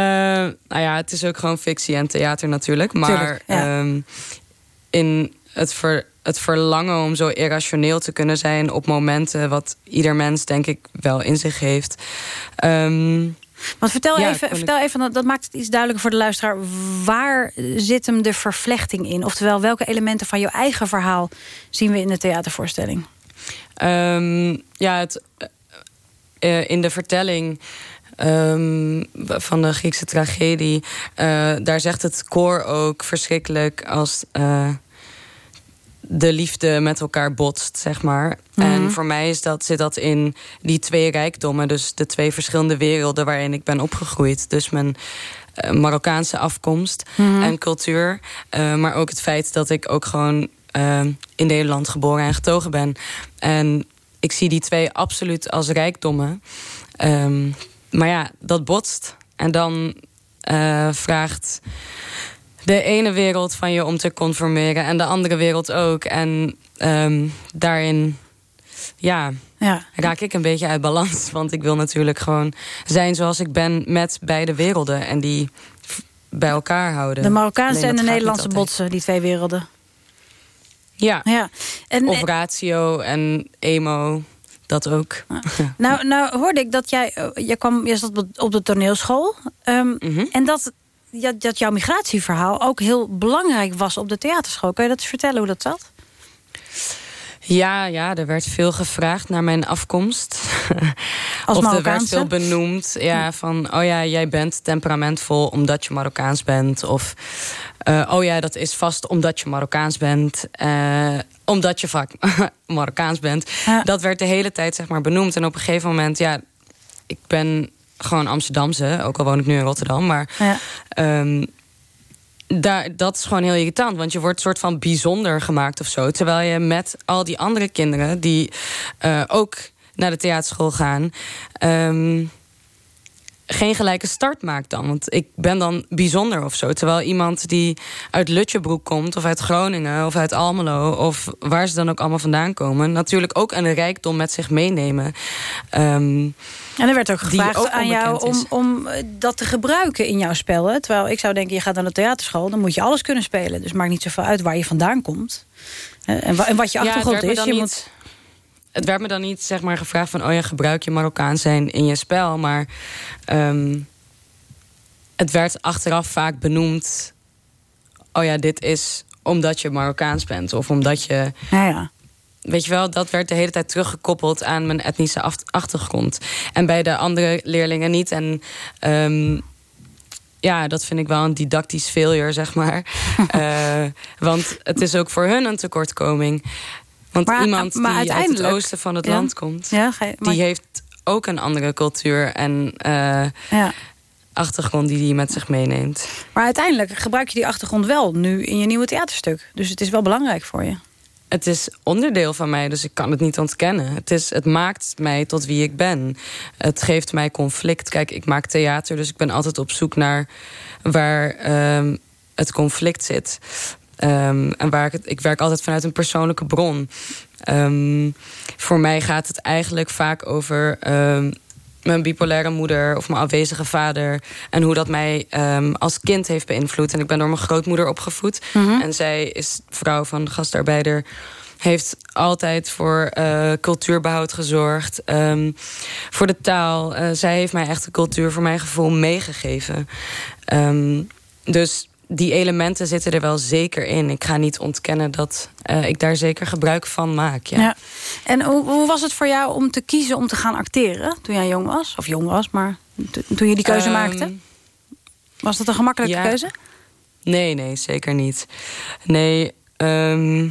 nou ja, het is ook gewoon fictie en theater natuurlijk. Maar Tuurlijk, ja. ehm, in het, ver, het verlangen om zo irrationeel te kunnen zijn op momenten, wat ieder mens denk ik wel in zich heeft. Ehm, Want vertel Ja, even, ik- vertel even dat, maakt het iets duidelijker voor de luisteraar. Waar zit hem de vervlechting in? Oftewel, welke elementen van jouw eigen verhaal zien we in de theatervoorstelling? Ehm, ja, het, eh, in de vertelling ehm, van de Griekse tragedie, eh, daar zegt het koor ook verschrikkelijk als eh, de liefde met elkaar botst, zeg maar. Mhm. En voor mij is dat, zit dat in die twee rijkdommen, dus de twee verschillende werelden waarin ik ben opgegroeid. Dus mijn eh, Marokkaanse afkomst Mhm. en cultuur, eh, maar ook het feit dat ik ook gewoon eh, in Nederland geboren en getogen ben. En ik zie die twee absoluut als rijkdommen. Ehm, maar ja, dat botst. En dan vraagt de ene wereld van je om te conformeren en de andere wereld ook. En ehm, daarin, ja, Ja. raak ik een beetje uit balans. Want ik wil natuurlijk gewoon zijn zoals ik ben met beide werelden. En die bij elkaar houden. De Marokkaanse en de Nederlandse botsen, die twee werelden. Ja. ja. En, of ratio en emo, dat ook. Nou, nou hoorde ik dat jij, eh, jij kwam eerst op de, op de toneelschool. ehm, Mhm. En dat, ja, dat jouw migratieverhaal ook heel belangrijk was op de theaterschool. Kan je dat eens vertellen hoe dat zat? Ja, ja, er werd veel gevraagd naar mijn afkomst. Als of er werd veel benoemd. Ja, van, oh ja, jij bent temperamentvol omdat je Marokkaans bent. Of, eh, oh ja, dat is vast omdat je Marokkaans bent. eh, omdat je vaak Marokkaans bent. Dat werd de hele tijd, zeg maar, benoemd. En op een gegeven moment, ja, ik ben gewoon Amsterdamse. Ook al woon ik nu in Rotterdam. Maar Ja. Ehm, daar, dat is gewoon heel irritant. Want je wordt soort van bijzonder gemaakt of zo. Terwijl je met al die andere kinderen... die eh, ook naar de theaterschool gaan... ehm, geen gelijke start maakt dan. Want ik ben dan bijzonder of zo. Terwijl iemand die uit Lutjebroek komt... of uit Groningen of uit Almelo... of waar ze dan ook allemaal vandaan komen... natuurlijk ook een rijkdom met zich meenemen. Ehm, En er werd ook gevraagd ook aan jou om, om eh, dat te gebruiken in jouw spel. Terwijl ik zou denken, je gaat naar de theaterschool... dan moet je alles kunnen spelen. Dus maakt niet zoveel uit waar je vandaan komt. En, wa- en wat je achtergrond is. Je niet- moet, Het werd me dan niet zeg maar, gevraagd van... oh ja, gebruik je Marokkaans zijn in je spel. Maar ehm, het werd achteraf vaak benoemd... oh ja, dit is omdat je Marokkaans bent. Of omdat je... ja, ja. Weet je wel, dat werd de hele tijd teruggekoppeld aan mijn etnische achtergrond. En bij de andere leerlingen niet. En ehm, ja, dat vind ik wel een didactisch failure, zeg maar. Eh, want het is ook voor hun een tekortkoming. Want Maar- iemand maar die uit het oosten van het Ja. land komt... Ja, ga je- maar- die heeft ook een andere cultuur en eh, Ja. achtergrond die hij met zich meeneemt. Maar uiteindelijk gebruik je die achtergrond wel nu in je nieuwe theaterstuk. Dus het is wel belangrijk voor je. Het is onderdeel van mij, dus ik kan het niet ontkennen. Het, is, het maakt mij tot wie ik ben. Het geeft mij conflict. Kijk, ik maak theater, dus ik ben altijd op zoek naar waar ehm, het conflict zit. Ehm, en waar ik, het, ik werk altijd vanuit een persoonlijke bron. Ehm, voor mij gaat het eigenlijk vaak over mijn bipolaire moeder of mijn afwezige vader. En hoe dat mij als kind heeft beïnvloed. En ik ben door mijn grootmoeder opgevoed. Mhm. En zij is vrouw van gastarbeider. Heeft altijd voor uh, cultuurbehoud gezorgd. ehm, voor de taal. Eh, zij heeft mij echt de cultuur voor mijn gevoel meegegeven. Ehm, dus die elementen zitten er wel zeker in. Ik ga niet ontkennen dat eh, ik daar zeker gebruik van maak. Ja. Ja. En hoe, hoe was het voor jou om te kiezen om te gaan acteren toen jij jong was? Of jong was, maar to- toen je die keuze Ehm, maakte? Was dat een gemakkelijke ja. keuze? Nee, nee, zeker niet. Nee, ehm,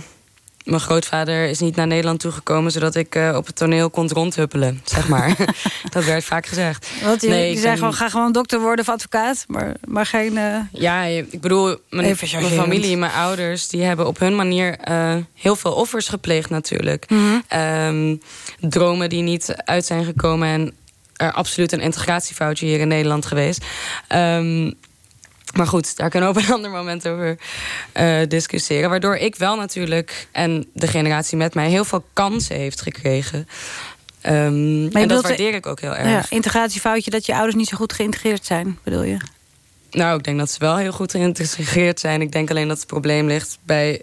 mijn grootvader is niet naar Nederland toegekomen... zodat ik eh, op het toneel kon rondhuppelen, zeg maar. dat werd vaak gezegd. Want je, nee, ik zei gewoon, ga gewoon dokter worden of advocaat. Maar, maar geen... eh, Ja, ik bedoel, mijn, familie, mijn ouders... die hebben op hun manier eh, heel veel offers gepleegd natuurlijk. Mhm. Ehm, dromen die niet uit zijn gekomen... en er absoluut een integratiefoutje hier in Nederland geweest. Ehm, maar goed, daar kunnen we op een ander moment over eh, discussiëren. Waardoor ik wel natuurlijk, en de generatie met mij... heel veel kansen heeft gekregen. Ehm, en dat bedoelt- waardeer ik ook heel erg. ja, integratiefoutje dat je ouders niet zo goed geïntegreerd zijn, bedoel je? Nou, ik denk dat ze wel heel goed geïntegreerd zijn. Ik denk alleen dat het probleem ligt bij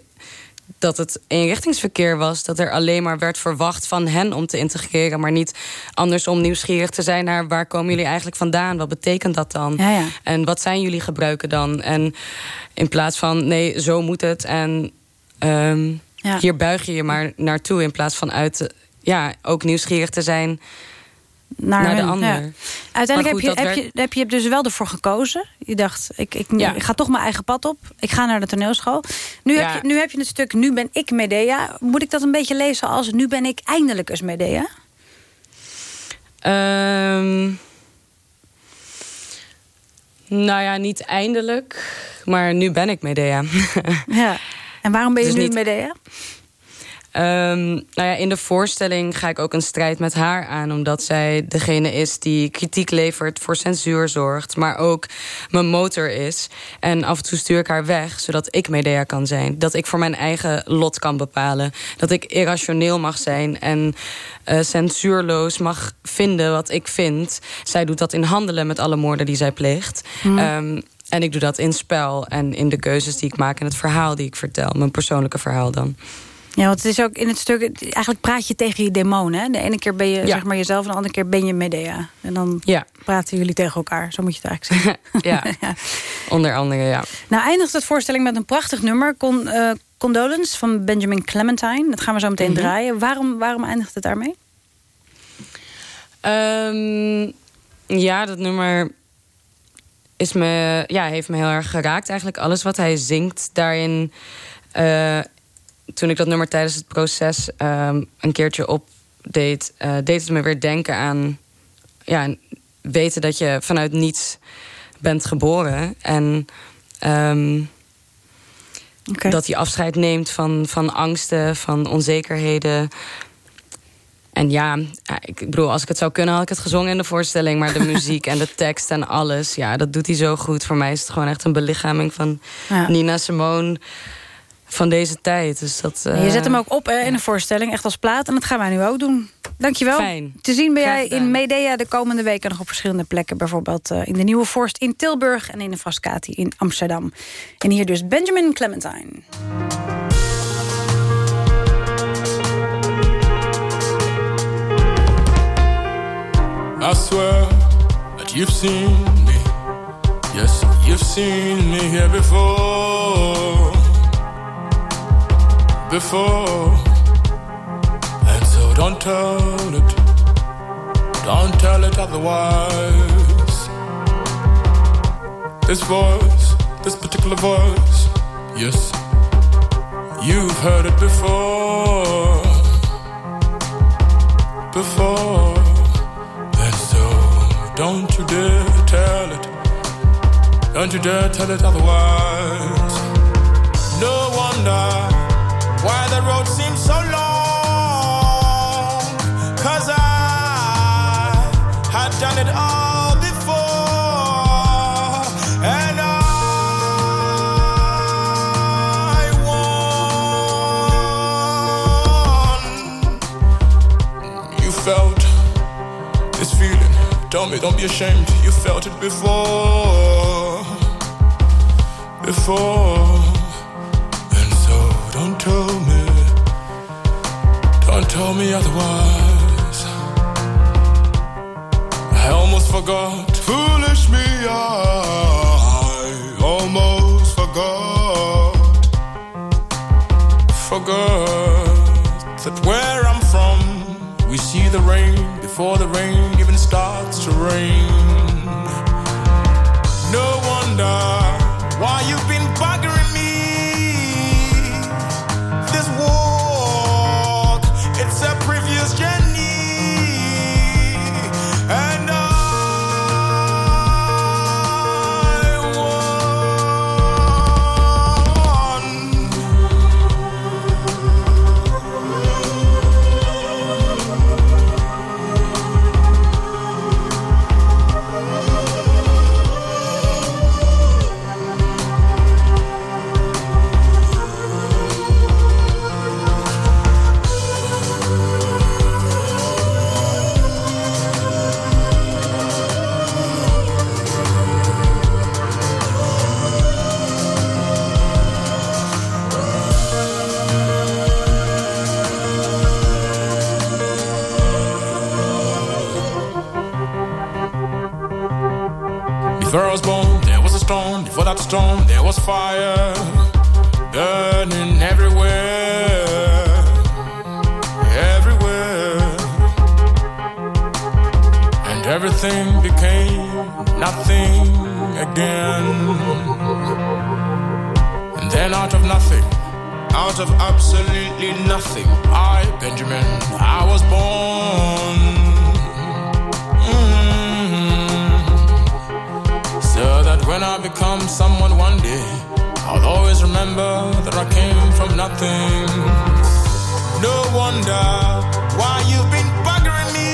dat het eenrichtingsverkeer was. Dat er alleen maar werd verwacht van hen om te integreren... maar niet andersom nieuwsgierig te zijn naar... waar komen jullie eigenlijk vandaan? Wat betekent dat dan? Ja, ja. En wat zijn jullie gebruiken dan? En in plaats van, nee, zo moet het... en ehm, Ja. hier buig je je maar naartoe... in plaats van uit, ja, ook nieuwsgierig te zijn naar, de hun, ander. ja. Uiteindelijk heb, je, heb, je, heb je dus wel ervoor gekozen. Je dacht, ik, ik, Ja. ik ga toch mijn eigen pad op. Ik ga naar de toneelschool. Nu, Ja. heb je, nu heb je het stuk, nu ben ik Medea. Moet ik dat een beetje lezen als, nu ben ik eindelijk eens Medea? Ehm, nou ja, niet eindelijk. Maar nu ben ik Medea. Ja. En waarom ben je Dus nu niet- Medea? Ehm, nou ja, in de voorstelling ga ik ook een strijd met haar aan. Omdat zij degene is die kritiek levert, voor censuur zorgt. Maar ook mijn motor is. En af en toe stuur ik haar weg, zodat ik Medea kan zijn. Dat ik voor mijn eigen lot kan bepalen. Dat ik irrationeel mag zijn en eh, censuurloos mag vinden wat ik vind. Zij doet dat in handelen met alle moorden die zij pleegt. Mhm. Ehm, en ik doe dat in spel en in de keuzes die ik maak... en het verhaal die ik vertel, mijn persoonlijke verhaal dan. Ja, want het is ook in het stuk... Eigenlijk praat je tegen je demonen. Hè? De ene keer ben je Ja. zeg maar jezelf... en de andere keer ben je Medea. En dan Ja. praten jullie tegen elkaar. Zo moet je het eigenlijk zeggen. Ja, onder andere, ja. Nou eindigt het voorstelling met een prachtig nummer. Con, eh, Condolence van Benjamin Clementine. Dat gaan we zo meteen Mhm. draaien. Waarom, waarom eindigt het daarmee? Ehm, ja, dat nummer is me, ja, heeft me heel erg geraakt. Eigenlijk alles wat hij zingt daarin. eh, toen ik dat nummer tijdens het proces ehm, een keertje opdeed, eh, deed het me weer denken aan ja, weten dat je vanuit niets bent geboren. En ehm, dat hij afscheid neemt van, van angsten, van onzekerheden. En ja, ja, ik bedoel, als ik het zou kunnen, had ik het gezongen in de voorstelling. Maar de muziek en de tekst en alles, ja, dat doet hij zo goed. Voor mij is het gewoon echt een belichaming van Ja. Nina Simone van deze tijd. Dus dat, je eh, zet hem ook op hè, in de voorstelling, echt als plaat. En dat gaan wij nu ook doen. Dankjewel. Fijn. Te zien ben jij in. Medea de komende weken nog op verschillende plekken. Bijvoorbeeld eh, in de Nieuwe Vorst in Tilburg en in de Frascati in Amsterdam. En hier dus Benjamin Clementine. I swear that you've seen me. Yes, you've seen me here before. Before. And so don't tell it. Don't tell it otherwise. This voice, this particular voice. Yes, you've heard it before. Before. And so, don't you dare tell it. Don't you dare tell it otherwise. No wonder And I. You felt this feeling. Tell me, don't be ashamed. You felt it before. Before. And so, don't tell me. Don't tell me otherwise. Forgot, foolish me, I almost forgot, forgot that where I'm from, we see the rain before the rain there was fire burning everywhere, everywhere, and everything became nothing again. And then out of nothing, out of absolutely nothing, I, Benjamin, I was born. When I become someone one day, I'll always remember that I came from nothing. No wonder why you've been bugging me.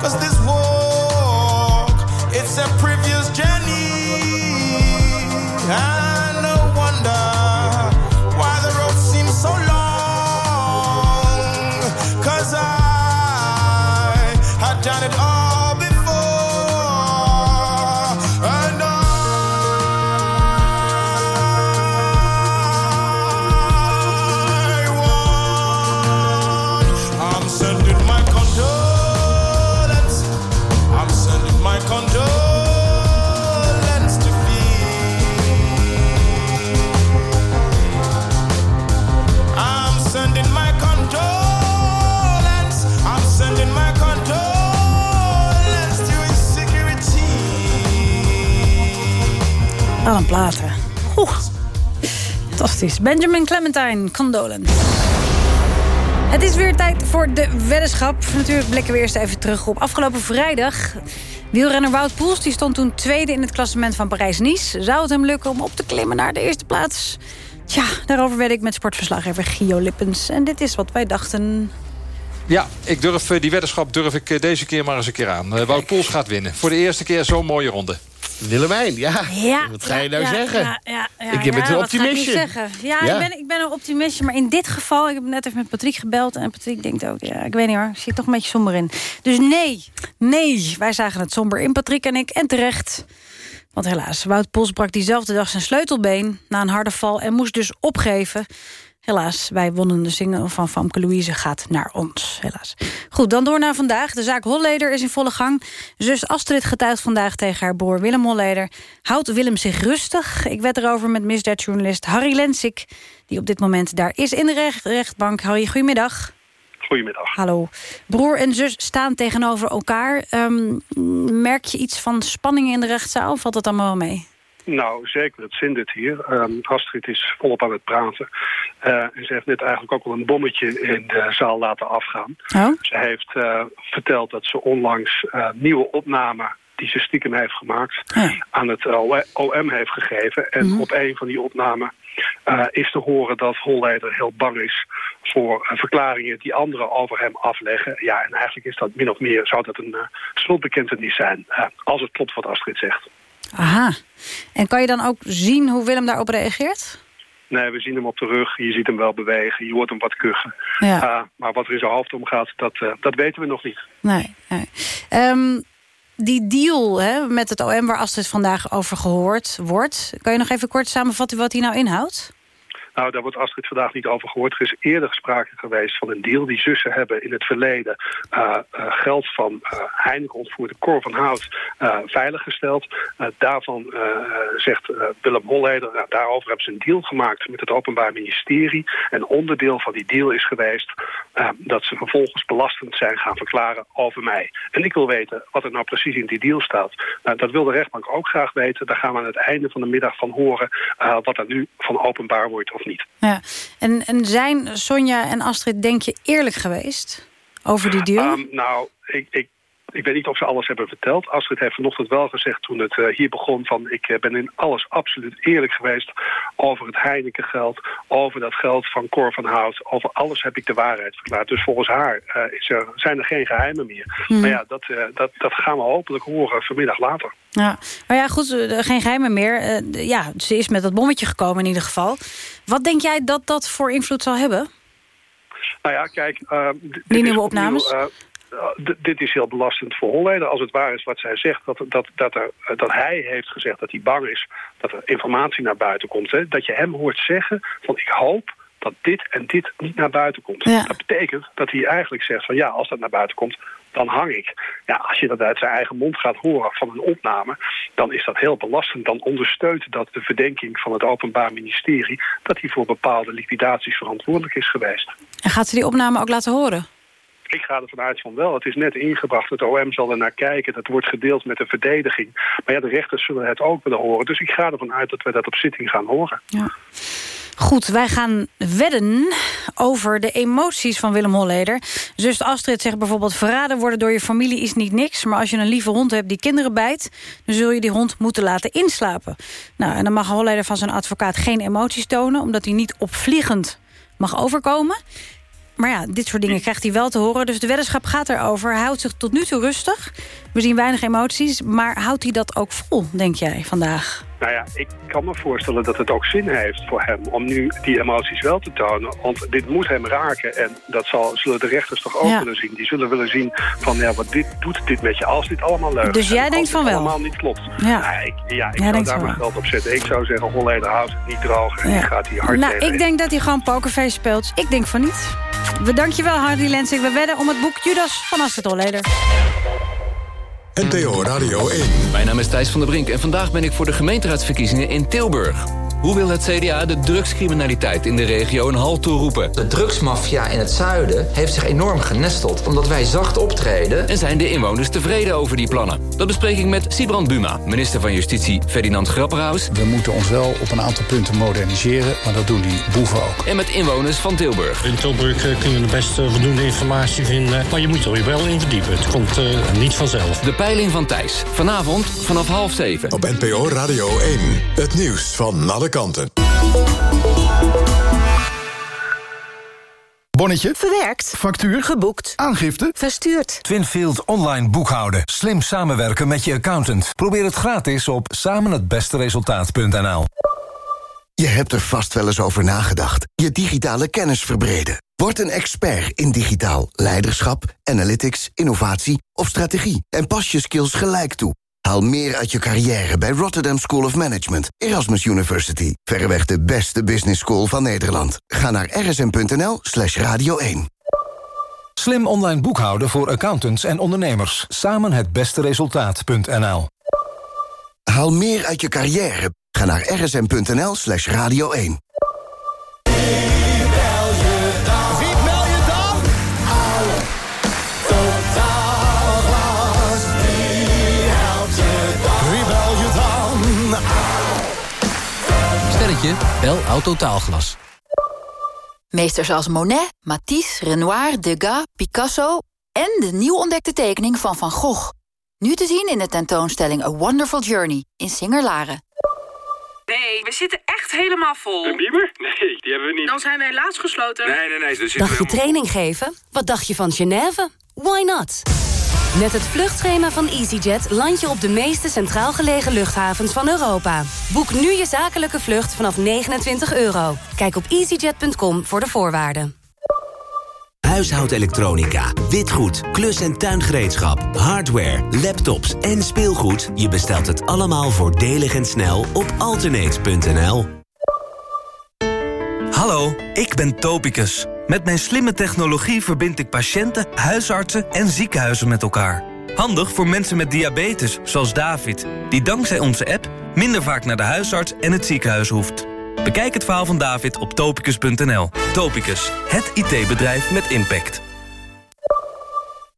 Cause this walk, it's a previous journey. And Al een platen. Oeh. Fantastisch. Benjamin Clementine, Condolence. Het is weer tijd voor de weddenschap. Natuurlijk blikken we eerst even terug op afgelopen vrijdag. Wielrenner Wout Poels die stond toen tweede in het klassement van Parijs-Nice. Zou het hem lukken om op te klimmen naar de eerste plaats? Tja, daarover werd ik met sportverslaggever Gio Lippens. En dit is wat wij dachten. Ja, ik durf, eh, die weddenschap durf ik eh, deze keer maar eens een keer aan. Eh, Wout Poels gaat winnen. Voor de eerste keer zo'n mooie ronde. Willemijn, ja. Ja, Wat ga je nou ja, zeggen? Ja, ja, ja, ik het een ik optimistje. zeggen? Ja. Ik, ben, ik ben een optimistje. Maar in dit geval, ik heb net even met Patrick gebeld. En Patrick denkt ook, ja, ik weet niet hoor, ik zit toch een beetje somber in. Dus nee, nee, wij zagen het somber in, Patrick en ik. En terecht. Want helaas, Wout Pols brak diezelfde dag zijn sleutelbeen... na een harde val en moest dus opgeven. Helaas, wij wonnen de single van Famke Louise gaat naar ons. Helaas. Goed, dan door naar vandaag. De zaak Holleder is in volle gang. Zus Astrid getuigt vandaag tegen haar broer Willem Holleder. Houdt Willem zich rustig? Ik werd erover met misdaadjournalist Harry Lensik... die op dit moment daar is in de recht, rechtbank. Harry, goedemiddag. Goedemiddag. Hallo. Broer en zus staan tegenover elkaar. Ehm, merk je iets van spanning in de rechtszaal? Valt dat allemaal wel mee? Nou, zeker. Het zindert hier. Ehm, Astrid is volop aan het praten. Eh, en ze heeft net eigenlijk ook al een bommetje in de zaal laten afgaan. Oh? Ze heeft eh, verteld dat ze onlangs eh, nieuwe opnamen die ze stiekem heeft gemaakt... aan het OM heeft gegeven. En op een van die opnamen is te horen dat Holleder heel bang is... voor verklaringen die anderen over hem afleggen. Ja, en eigenlijk is dat min of meer... zou dat een uh, schuldbekentenis zijn... als het klopt wat Astrid zegt. Aha. En kan je dan ook zien hoe Willem daarop reageert? Nee, we zien hem op de rug. Je ziet hem wel bewegen. Je hoort hem wat kuchen. Ja. Uh, maar wat er in zijn hoofd omgaat, dat, uh, dat weten we nog niet. Nee. nee. Um, die deal hè, met het OM waar Astrid vandaag over gehoord wordt... kan je nog even kort samenvatten wat die nou inhoudt? Nou, daar wordt Astrid vandaag niet over gehoord. Er is eerder sprake geweest van een deal. Die zussen hebben in het verleden uh, uh, geld van uh, Heineken ontvoerde Cor van Hout veiliggesteld. daarvan zegt Willem Holleder, nou, daarover hebben ze een deal gemaakt met het Openbaar Ministerie. En onderdeel van die deal is geweest dat ze vervolgens belastend zijn gaan verklaren over mij. En ik wil weten wat er nou precies in die deal staat. Nou, dat wil de rechtbank ook graag weten. Daar gaan we aan het einde van de middag van horen wat er nu van openbaar wordt of niet. Ja. En, en zijn Sonja en Astrid, denk je, eerlijk geweest over die deal? Um, nou, ik, ik, ik weet niet of ze alles hebben verteld. Astrid heeft vanochtend wel gezegd toen het uh, hier begon... van ik uh, ben in alles absoluut eerlijk geweest over het Heineken geld... over dat geld van Cor van Hout. Over alles heb ik de waarheid verklaard. Dus volgens haar uh, is er, zijn er geen geheimen meer. Hmm. Maar ja, dat, dat, dat gaan we hopelijk horen vanmiddag later. Ja, maar ja, goed, geen geheimen meer. ja, ze is met dat bommetje gekomen in ieder geval. Wat denk jij dat dat voor invloed zal hebben? Nou ja, kijk... Die nieuwe opnames? Opnieuw, uh, dit is heel belastend voor Holleder. Als het waar is wat zij zegt, dat, dat, dat, er, dat hij heeft gezegd dat hij bang is... dat er informatie naar buiten komt. Hè? Dat je hem hoort zeggen van ik hoop dat dit en dit niet naar buiten komt. Ja. Dat betekent dat hij eigenlijk zegt van ja, als dat naar buiten komt, dan hang ik. Ja, als je dat uit zijn eigen mond gaat horen van een opname... dan is dat heel belastend. Dan ondersteunt dat de verdenking van het Openbaar Ministerie... dat hij voor bepaalde liquidaties verantwoordelijk is geweest. En gaat ze die opname ook laten horen? Ik ga ervan uit van wel. Het is net ingebracht. Het OM zal er naar kijken. Dat wordt gedeeld met de verdediging. Maar ja, de rechters zullen het ook willen horen. Dus ik ga ervan uit dat we dat op zitting gaan horen. Ja. Goed, wij gaan wedden over de emoties van Willem Holleder. Zus Astrid zegt bijvoorbeeld... verraden worden door je familie is niet niks... maar als je een lieve hond hebt die kinderen bijt... dan zul je die hond moeten laten inslapen. Nou, en dan mag Holleder van zijn advocaat geen emoties tonen... omdat hij niet opvliegend mag overkomen. Maar ja, dit soort dingen krijgt hij wel te horen. Dus de weddenschap gaat erover. Houdt zich tot nu toe rustig. We zien weinig emoties. Maar houdt hij dat ook vol, denk jij, vandaag? Nou ja, ik kan me voorstellen dat het ook zin heeft voor hem... om nu die emoties wel te tonen. Want dit moet hem raken. En dat zal, zullen de rechters toch ook Ja. willen zien. Die zullen willen zien van, ja, wat dit doet dit met je... als dit allemaal leuk Dus jij denkt van wel? allemaal niet klopt. Ja. ik, ja, ik Jij zou denkt daar mijn geld op zetten. Ik zou zeggen, Holleder houdt het niet droog. En die Ja. gaat hier hard Nou, ik denk dat hij gewoon pokerface speelt. Ik denk van niet. Bedank je wel, Hardy Lensing. We wedden om het boek Judas van Astrid Holleder. NPO Radio 1. Mijn naam is Thijs van der Brink en vandaag ben ik voor de gemeenteraadsverkiezingen in Tilburg. Hoe wil het CDA de drugscriminaliteit in de regio een halt toeroepen? De drugsmafia in het zuiden heeft zich enorm genesteld... omdat wij zacht optreden. En zijn de inwoners tevreden over die plannen? Dat bespreek ik met Sibrand Buma, minister van Justitie Ferdinand Grapperhaus... We moeten ons wel op een aantal punten moderniseren, maar dat doen die boeven ook. en met inwoners van Tilburg. In Tilburg eh, kun je de best eh, voldoende informatie vinden. Maar je moet er wel in verdiepen. Het komt eh, niet vanzelf. De peiling van Thijs. Vanavond vanaf half zeven. Op NPO Radio 1. Het nieuws van alle kanten. Bonnetje. Verwerkt. Factuur. Geboekt. Aangifte. Verstuurd. Twinfield online boekhouden. Slim samenwerken met je accountant. Probeer het gratis op samenhetbesteresultaat.nl. Je hebt er vast wel eens over nagedacht. Je digitale kennis verbreden. Word een expert in digitaal leiderschap, analytics, innovatie of strategie. En pas je skills gelijk toe. Haal meer uit je carrière bij Rotterdam School of Management, Erasmus University. Verreweg de beste business school van Nederland. Ga naar rsm.nl slash radio 1. Slim online boekhouden voor accountants en ondernemers. Samenhetbesteresultaat.nl. Haal meer uit je carrière. Ga naar rsm.nl slash radio 1. Bel Autotaalglas. Meesters als Monet, Matisse, Renoir, Degas, Picasso... en de nieuw ontdekte tekening van Van Gogh. Nu te zien in de tentoonstelling A Wonderful Journey in Singer-Laren. Nee, we zitten echt helemaal vol. Een bieber? Nee, die hebben we niet. Dan zijn we helaas gesloten. Nee, nee, nee. Dus Dacht je helemaal... training geven? Wat dacht je van Genève? Why not? Met het vluchtschema van EasyJet land je op de meeste centraal gelegen luchthavens van Europa. Boek nu je zakelijke vlucht vanaf 29 euro. Kijk op easyjet.com voor de voorwaarden. Huishoudelektronica, witgoed, klus- en tuingereedschap, hardware, laptops en speelgoed. Je bestelt het allemaal voordelig en snel op alternate.nl. Hallo, ik ben Topicus. Met mijn slimme technologie verbind ik patiënten, huisartsen en ziekenhuizen met elkaar. Handig voor mensen met diabetes, zoals David... die dankzij onze app minder vaak naar de huisarts en het ziekenhuis hoeft. Bekijk het verhaal van David op topicus.nl. Topicus, het IT-bedrijf met impact.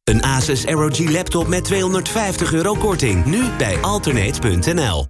Een Asus ROG laptop met 250 euro korting. Nu bij alternate.nl.